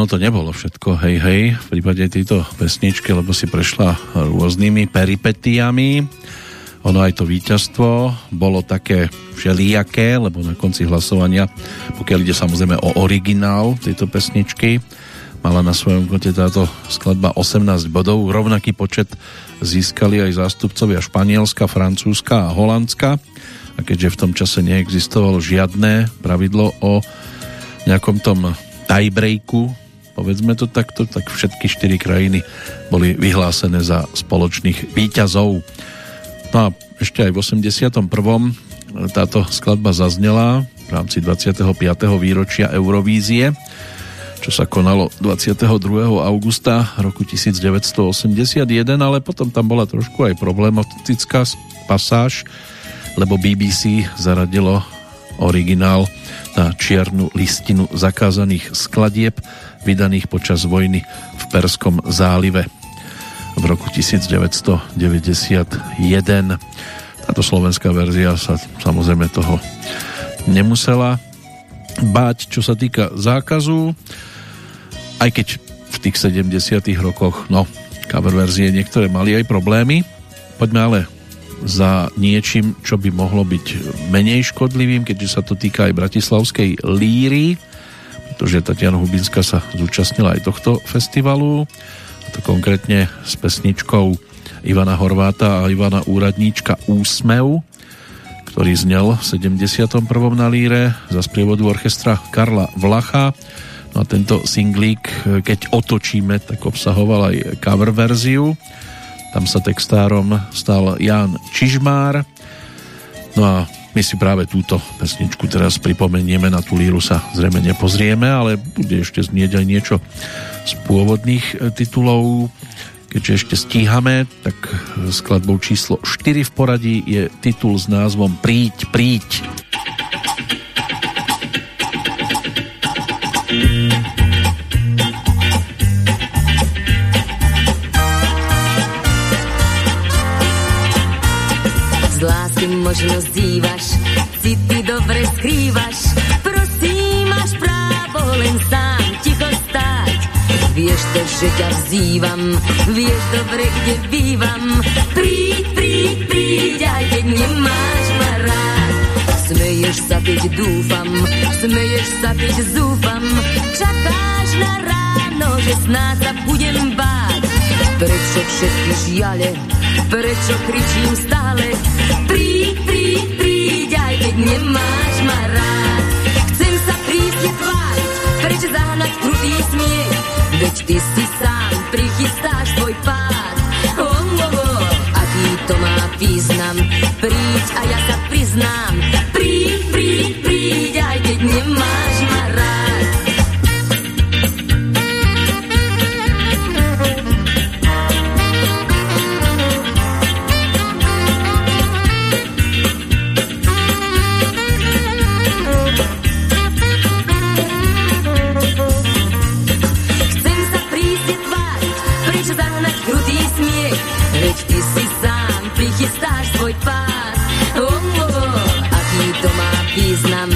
To nebolo všetko hej hej v prípade tejto pesničky, lebo si prešla rôznymi peripetiami. Ono aj to víťazstvo bolo také všelijaké, lebo na konci hlasovania, pokiaľ ide samozrejme o originál tejto pesničky, mala na svojom konte táto skladba 18 bodov. Rovnaký počet získali aj zástupcovia Španielska, Francúzska a Holandska. A keďže v tom čase neexistovalo žiadne pravidlo o nejakom tom tiebreaku povedzme to takto, tak všetky štyri krajiny boli vyhlásené za spoločných výťazov. No a ešte aj v 81. táto skladba zaznela v rámci 25. výročia Eurovízie, čo sa konalo 22. augusta roku 1981, ale potom tam bola trošku aj problematická pasáž, lebo BBC zaradilo originál na čiernu listinu zakázaných skladieb vydaných počas vojny v Perskom zálive v roku 1991. Táto slovenská verzia sa samozrejme toho nemusela báť, čo sa týka zákazu, aj keď v tých 70 rokoch, no, cover verzie niektoré mali aj problémy. Poďme ale za niečím, čo by mohlo byť menej škodlivým, keďže sa to týka aj bratislavskej líry pretože Tatiana Hubinská sa zúčastnila aj tohto festivalu, a to konkrétne s pesničkou Ivana Horváta a Ivana Úradníčka Úsmev, ktorý znel v 71. na líre za sprievodu orchestra Karla Vlacha. No a tento singlík, keď otočíme, tak obsahoval aj cover verziu. Tam sa textárom stal Jan Čižmár. No a my si práve túto pesničku teraz pripomenieme, na tú líru sa zrejme nepozrieme, ale bude ešte znieť aj niečo z pôvodných e, titulov. Keďže ešte stíhame, tak skladbou číslo 4 v poradí je titul s názvom Príď, príď. Si možnosť dívaš, city dobre skrývaš, prosím, máš právo len sám ticho stáť. Vieš to, že ťa vzývam, vieš dobre, kde bývam. Príď, príď, príď, aj keď nemáš ma rád. Smeješ sa, keď dúfam, smeješ sa, keď zúfam. Čakáš na ráno, že snáď sa budem báť. Prečo všetky žiale, prečo kričím stále? Príď, príď, príď, aj keď nemáš ma rád. Chcem sa prísne tváriť, prečo zahnať krutý smiech? Veď ty si sám prichystáš tvoj pád. Oh, oh, oh, aký to má význam, príď a ja sa priznám. Príď, príď, príď, aj keď nemáš Veď ty si sám prichystáš svoj pás. Oh, oh, oh, aký to má význam,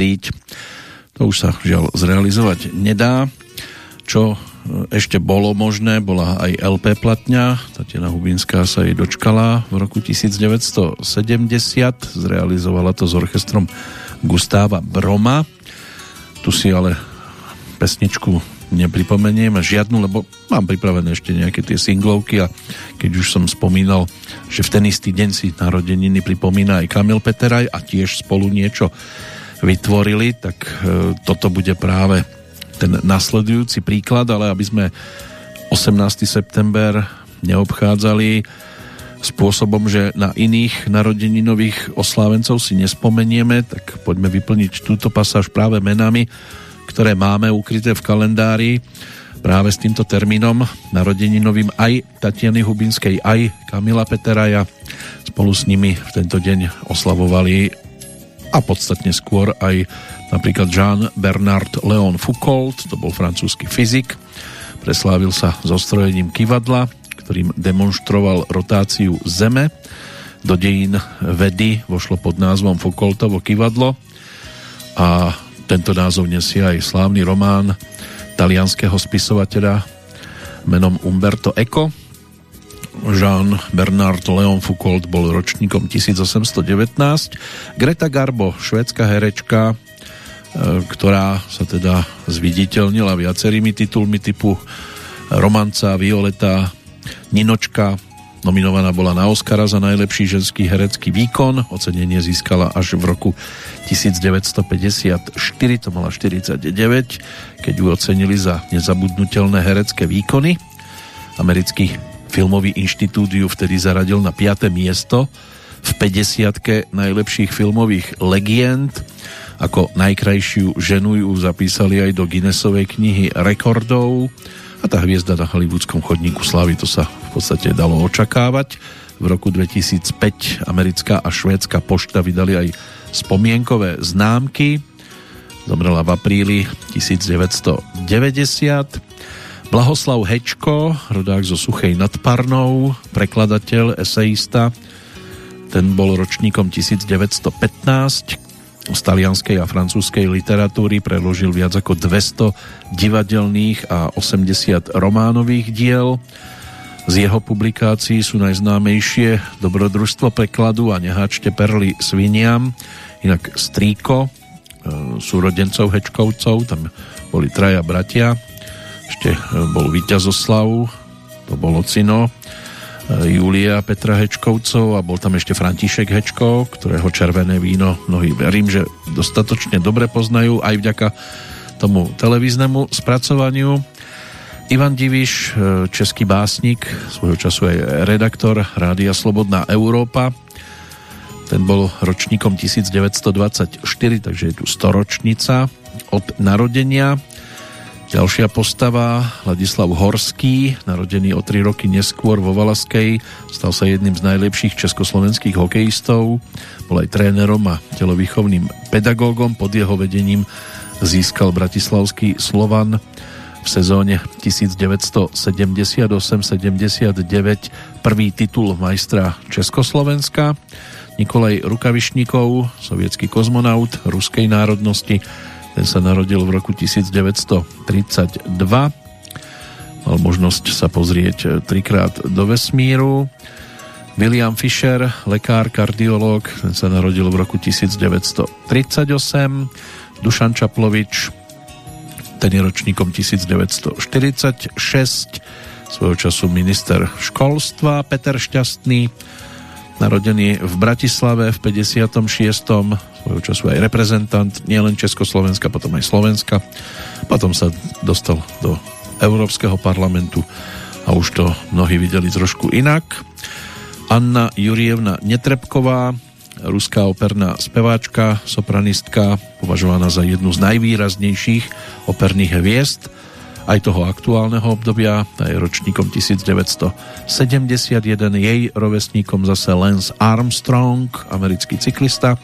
Príď. To už sa žiaľ zrealizovať nedá. Čo e, ešte bolo možné, bola aj LP platňa. Tatiana Hubinská sa jej dočkala v roku 1970. Zrealizovala to s orchestrom Gustáva Broma. Tu si ale pesničku nepripomeniem žiadnu, lebo mám pripravené ešte nejaké tie singlovky a keď už som spomínal, že v ten istý deň si narodeniny pripomína aj Kamil Peteraj a tiež spolu niečo vytvorili, tak e, toto bude práve ten nasledujúci príklad, ale aby sme 18. september neobchádzali spôsobom, že na iných narodeninových oslávencov si nespomenieme, tak poďme vyplniť túto pasáž práve menami, ktoré máme ukryté v kalendári práve s týmto termínom narodeninovým aj Tatiany Hubinskej, aj Kamila Peteraja. Spolu s nimi v tento deň oslavovali a podstatne skôr aj napríklad Jean Bernard Leon Foucault, to bol francúzsky fyzik, preslávil sa zostrojením kivadla, ktorým demonstroval rotáciu Zeme. Do dejín vedy vošlo pod názvom Foucaultovo kivadlo a tento názov nesie aj slávny román talianského spisovateľa menom Umberto Eco. Jean Bernard Leon Foucault bol ročníkom 1819. Greta Garbo, švédska herečka, e, ktorá sa teda zviditeľnila viacerými titulmi typu Romanca, Violeta, Ninočka, nominovaná bola na Oscara za najlepší ženský herecký výkon, ocenenie získala až v roku 1954, to mala 49, keď ju ocenili za nezabudnutelné herecké výkony. Americký filmový inštitút ju vtedy zaradil na 5. miesto v 50 najlepších filmových legend. Ako najkrajšiu ženu ju zapísali aj do Guinnessovej knihy rekordov a tá hviezda na hollywoodskom chodníku slavy to sa v podstate dalo očakávať. V roku 2005 americká a švédska pošta vydali aj spomienkové známky. Zomrela v apríli 1990. Blahoslav Hečko, rodák zo Suchej nad Parnou, prekladateľ, eseista, ten bol ročníkom 1915. Z talianskej a francúzskej literatúry preložil viac ako 200 divadelných a 80 románových diel. Z jeho publikácií sú najznámejšie Dobrodružstvo prekladu a Neháčte perly sviniam, inak Stríko, e, súrodencov Hečkovcov, tam boli traja bratia, ešte e, bol Víťazoslav, to bol ocino e, Julia Petra Hečkovcov a bol tam ešte František Hečko, ktorého červené víno mnohí verím, že dostatočne dobre poznajú aj vďaka tomu televíznemu spracovaniu. Ivan Diviš, e, český básnik, svojho času aj redaktor Rádia Slobodná Európa. Ten bol ročníkom 1924, takže je tu storočnica od narodenia. Ďalšia postava, Ladislav Horský, narodený o 3 roky neskôr vo Valaskej, stal sa jedným z najlepších československých hokejistov, bol aj trénerom a telovýchovným pedagógom, pod jeho vedením získal bratislavský Slovan v sezóne 1978-79 prvý titul majstra Československa. Nikolaj Rukavišníkov, sovietský kozmonaut ruskej národnosti, ten sa narodil v roku 1932. Mal možnosť sa pozrieť trikrát do vesmíru. William Fisher, lekár, kardiológ, ten sa narodil v roku 1938. Dušan Čaplovič, ten je ročníkom 1946, svojho času minister školstva Peter Šťastný, narodený v Bratislave v 56. svojho času aj reprezentant nielen Československa, potom aj Slovenska. Potom sa dostal do Európskeho parlamentu a už to mnohí videli trošku inak. Anna Jurievna Netrebková, ruská operná speváčka, sopranistka, považovaná za jednu z najvýraznejších operných hviezd aj toho aktuálneho obdobia, tá je ročníkom 1971, jej rovesníkom zase Lance Armstrong, americký cyklista,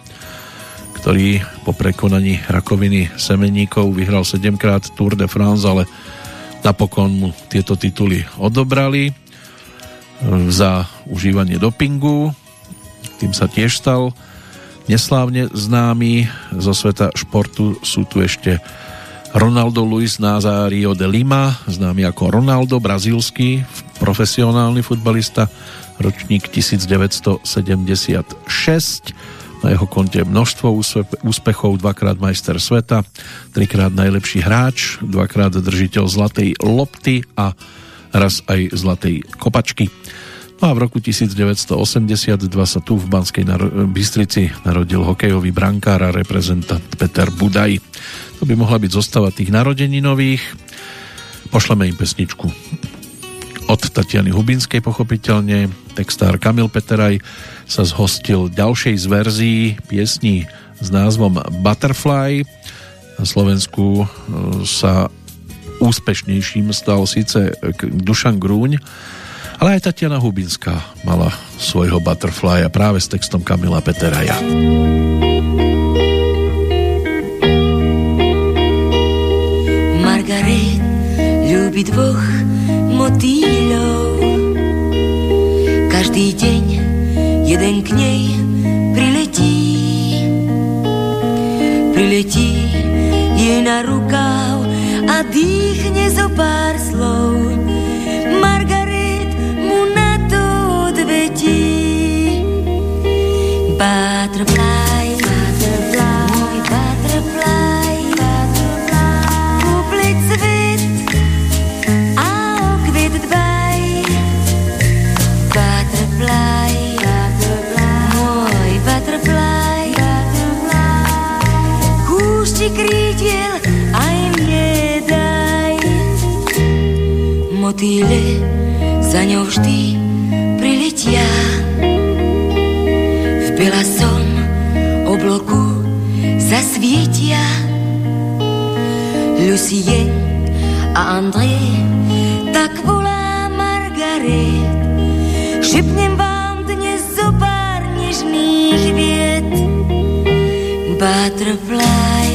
ktorý po prekonaní rakoviny semeníkov vyhral 7 krát Tour de France, ale napokon mu tieto tituly odobrali za užívanie dopingu, tým sa tiež stal neslávne známy zo sveta športu. Sú tu ešte Ronaldo Luis Nazario de Lima, známy ako Ronaldo, brazílsky profesionálny futbalista, ročník 1976. Na jeho konte množstvo úspechov, dvakrát majster sveta, trikrát najlepší hráč, dvakrát držiteľ zlatej lopty a raz aj zlatej kopačky. No a v roku 1982 sa tu v Banskej Bystrici narodil hokejový brankár a reprezentant Peter Budaj. To by mohla byť zostava tých nových. Pošleme im pesničku od Tatiany Hubinskej pochopiteľne. Textár Kamil Peteraj sa zhostil ďalšej z verzií piesní s názvom Butterfly. Na Slovensku e, sa úspešnejším stal síce Dušan Grúň, ale aj Tatiana Hubinská mala svojho Butterfly a práve s textom Kamila Peteraja. Margaret ľúbi dvoch motýľov. Každý deň jeden k nej priletí. Priletí je na rukáv a dýchne zo pár slov Motýle za ňou vždy priletia. Byla som obloku zasvietia Lucie a André tak volá Margaret. Šepnem vám dnes zo pár nežných viet. Butterfly,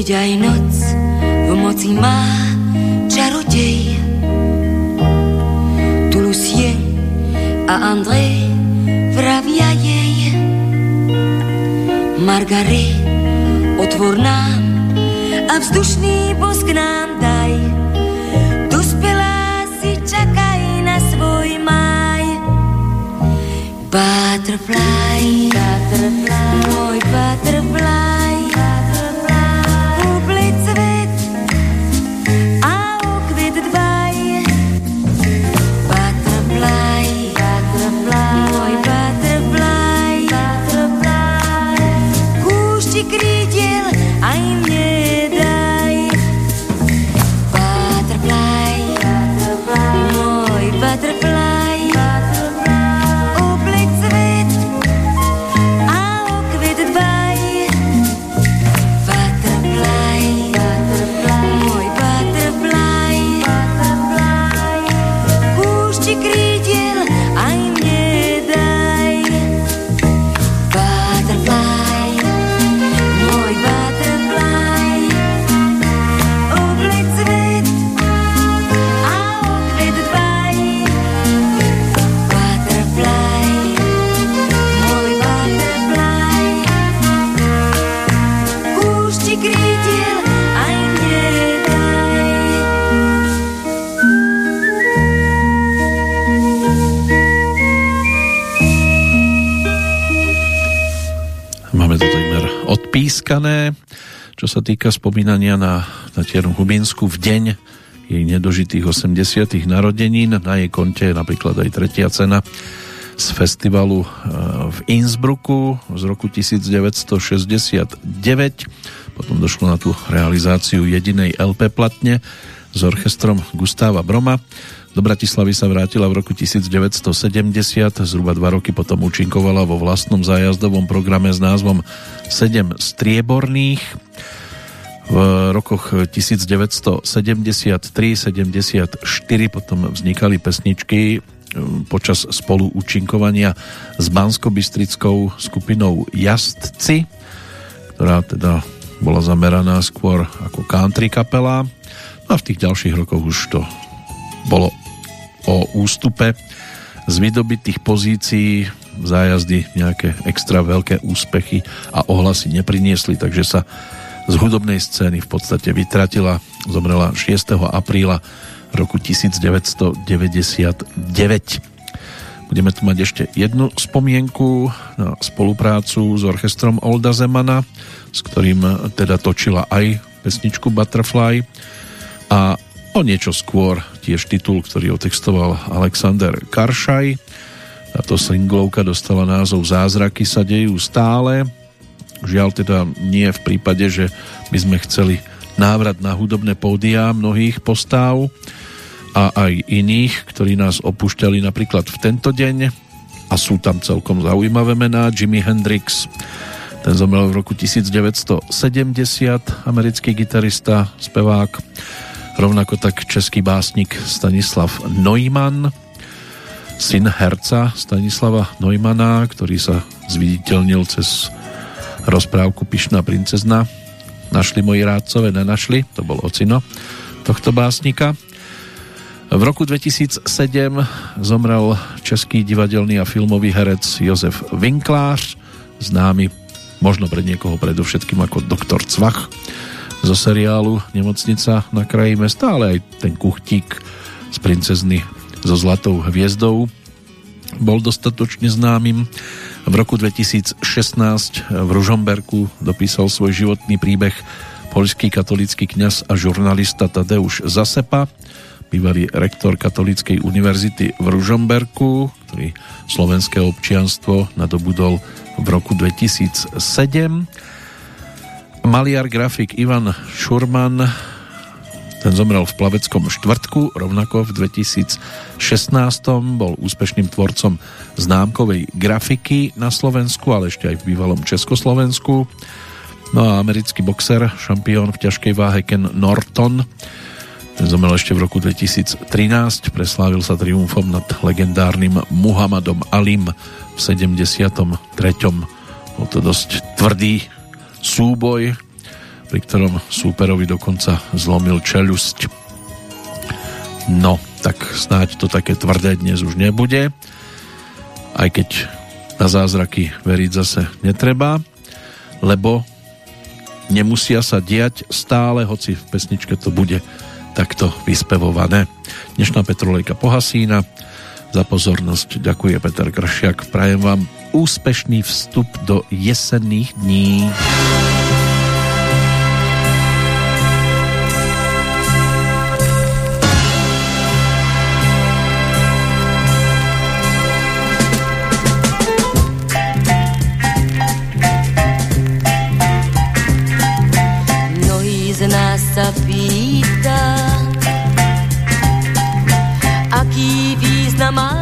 keď aj noc v moci má čarodej. Tu Lucie a André vravia jej. Margaret, otvor nám a vzdušný bosk nám daj. Dospelá si čakaj na svoj maj. Butterfly, butterfly, môj sa týka spomínania na Tatianu Hubinsku v deň jej nedožitých 80. narodenín. Na jej konte je napríklad aj tretia cena z festivalu eh, v Innsbrucku z roku 1969. Potom došlo na tú realizáciu jedinej LP platne s orchestrom Gustáva Broma. Do Bratislavy sa vrátila v roku 1970, zhruba dva roky potom účinkovala vo vlastnom zájazdovom programe s názvom 7 strieborných. V rokoch 1973-74 potom vznikali pesničky e, počas spoluúčinkovania s banskobystrickou skupinou Jastci, ktorá teda bola zameraná skôr ako country kapela. No a v tých ďalších rokoch už to bolo o ústupe z vydobitých pozícií zájazdy nejaké extra veľké úspechy a ohlasy nepriniesli, takže sa z hudobnej scény v podstate vytratila. Zomrela 6. apríla roku 1999. Budeme tu mať ešte jednu spomienku na spoluprácu s orchestrom Olda Zemana, s ktorým teda točila aj pesničku Butterfly a o niečo skôr tiež titul, ktorý otextoval Alexander Karšaj. Táto singlovka dostala názov Zázraky sa dejú stále. Žiaľ teda nie v prípade, že by sme chceli návrat na hudobné pódia mnohých postáv a aj iných, ktorí nás opúšťali napríklad v tento deň a sú tam celkom zaujímavé mená. Jimi Hendrix, ten zomrel v roku 1970, americký gitarista, spevák, rovnako tak český básnik Stanislav Neumann, syn herca Stanislava Neumana, ktorý sa zviditeľnil cez rozprávku Pišná princezna. Našli moji rádcové, nenašli, to bol ocino tohto básnika. V roku 2007 zomrel český divadelný a filmový herec Jozef Vinklář, známy možno pre niekoho predovšetkým ako doktor Cvach zo seriálu Nemocnica na kraji mesta, ale aj ten kuchtík z princezny so zlatou hviezdou bol dostatočne známym. V roku 2016 v Ružomberku dopísal svoj životný príbeh poľský katolický kňaz a žurnalista Tadeusz Zasepa, bývalý rektor Katolíckej univerzity v Ružomberku, ktorý slovenské občianstvo nadobudol v roku 2007. Maliar grafik Ivan Šurman ten zomrel v plaveckom štvrtku, rovnako v 2016 bol úspešným tvorcom známkovej grafiky na Slovensku, ale ešte aj v bývalom Československu. No a americký boxer, šampión v ťažkej váhe Ken Norton, ten zomrel ešte v roku 2013, preslávil sa triumfom nad legendárnym Muhammadom Alim v 73. Bol to dosť tvrdý súboj, pri ktorom súperovi dokonca zlomil čelusť. No, tak snáď to také tvrdé dnes už nebude, aj keď na zázraky veriť zase netreba, lebo nemusia sa diať stále, hoci v pesničke to bude takto vyspevované. Dnešná Petrolejka pohasína, za pozornosť. Ďakuje Peter Kršiak. Prajem vám úspešný vstup do jesenných dní. Sa pýta, aký význam má.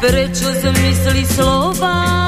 Prečo zmysli slova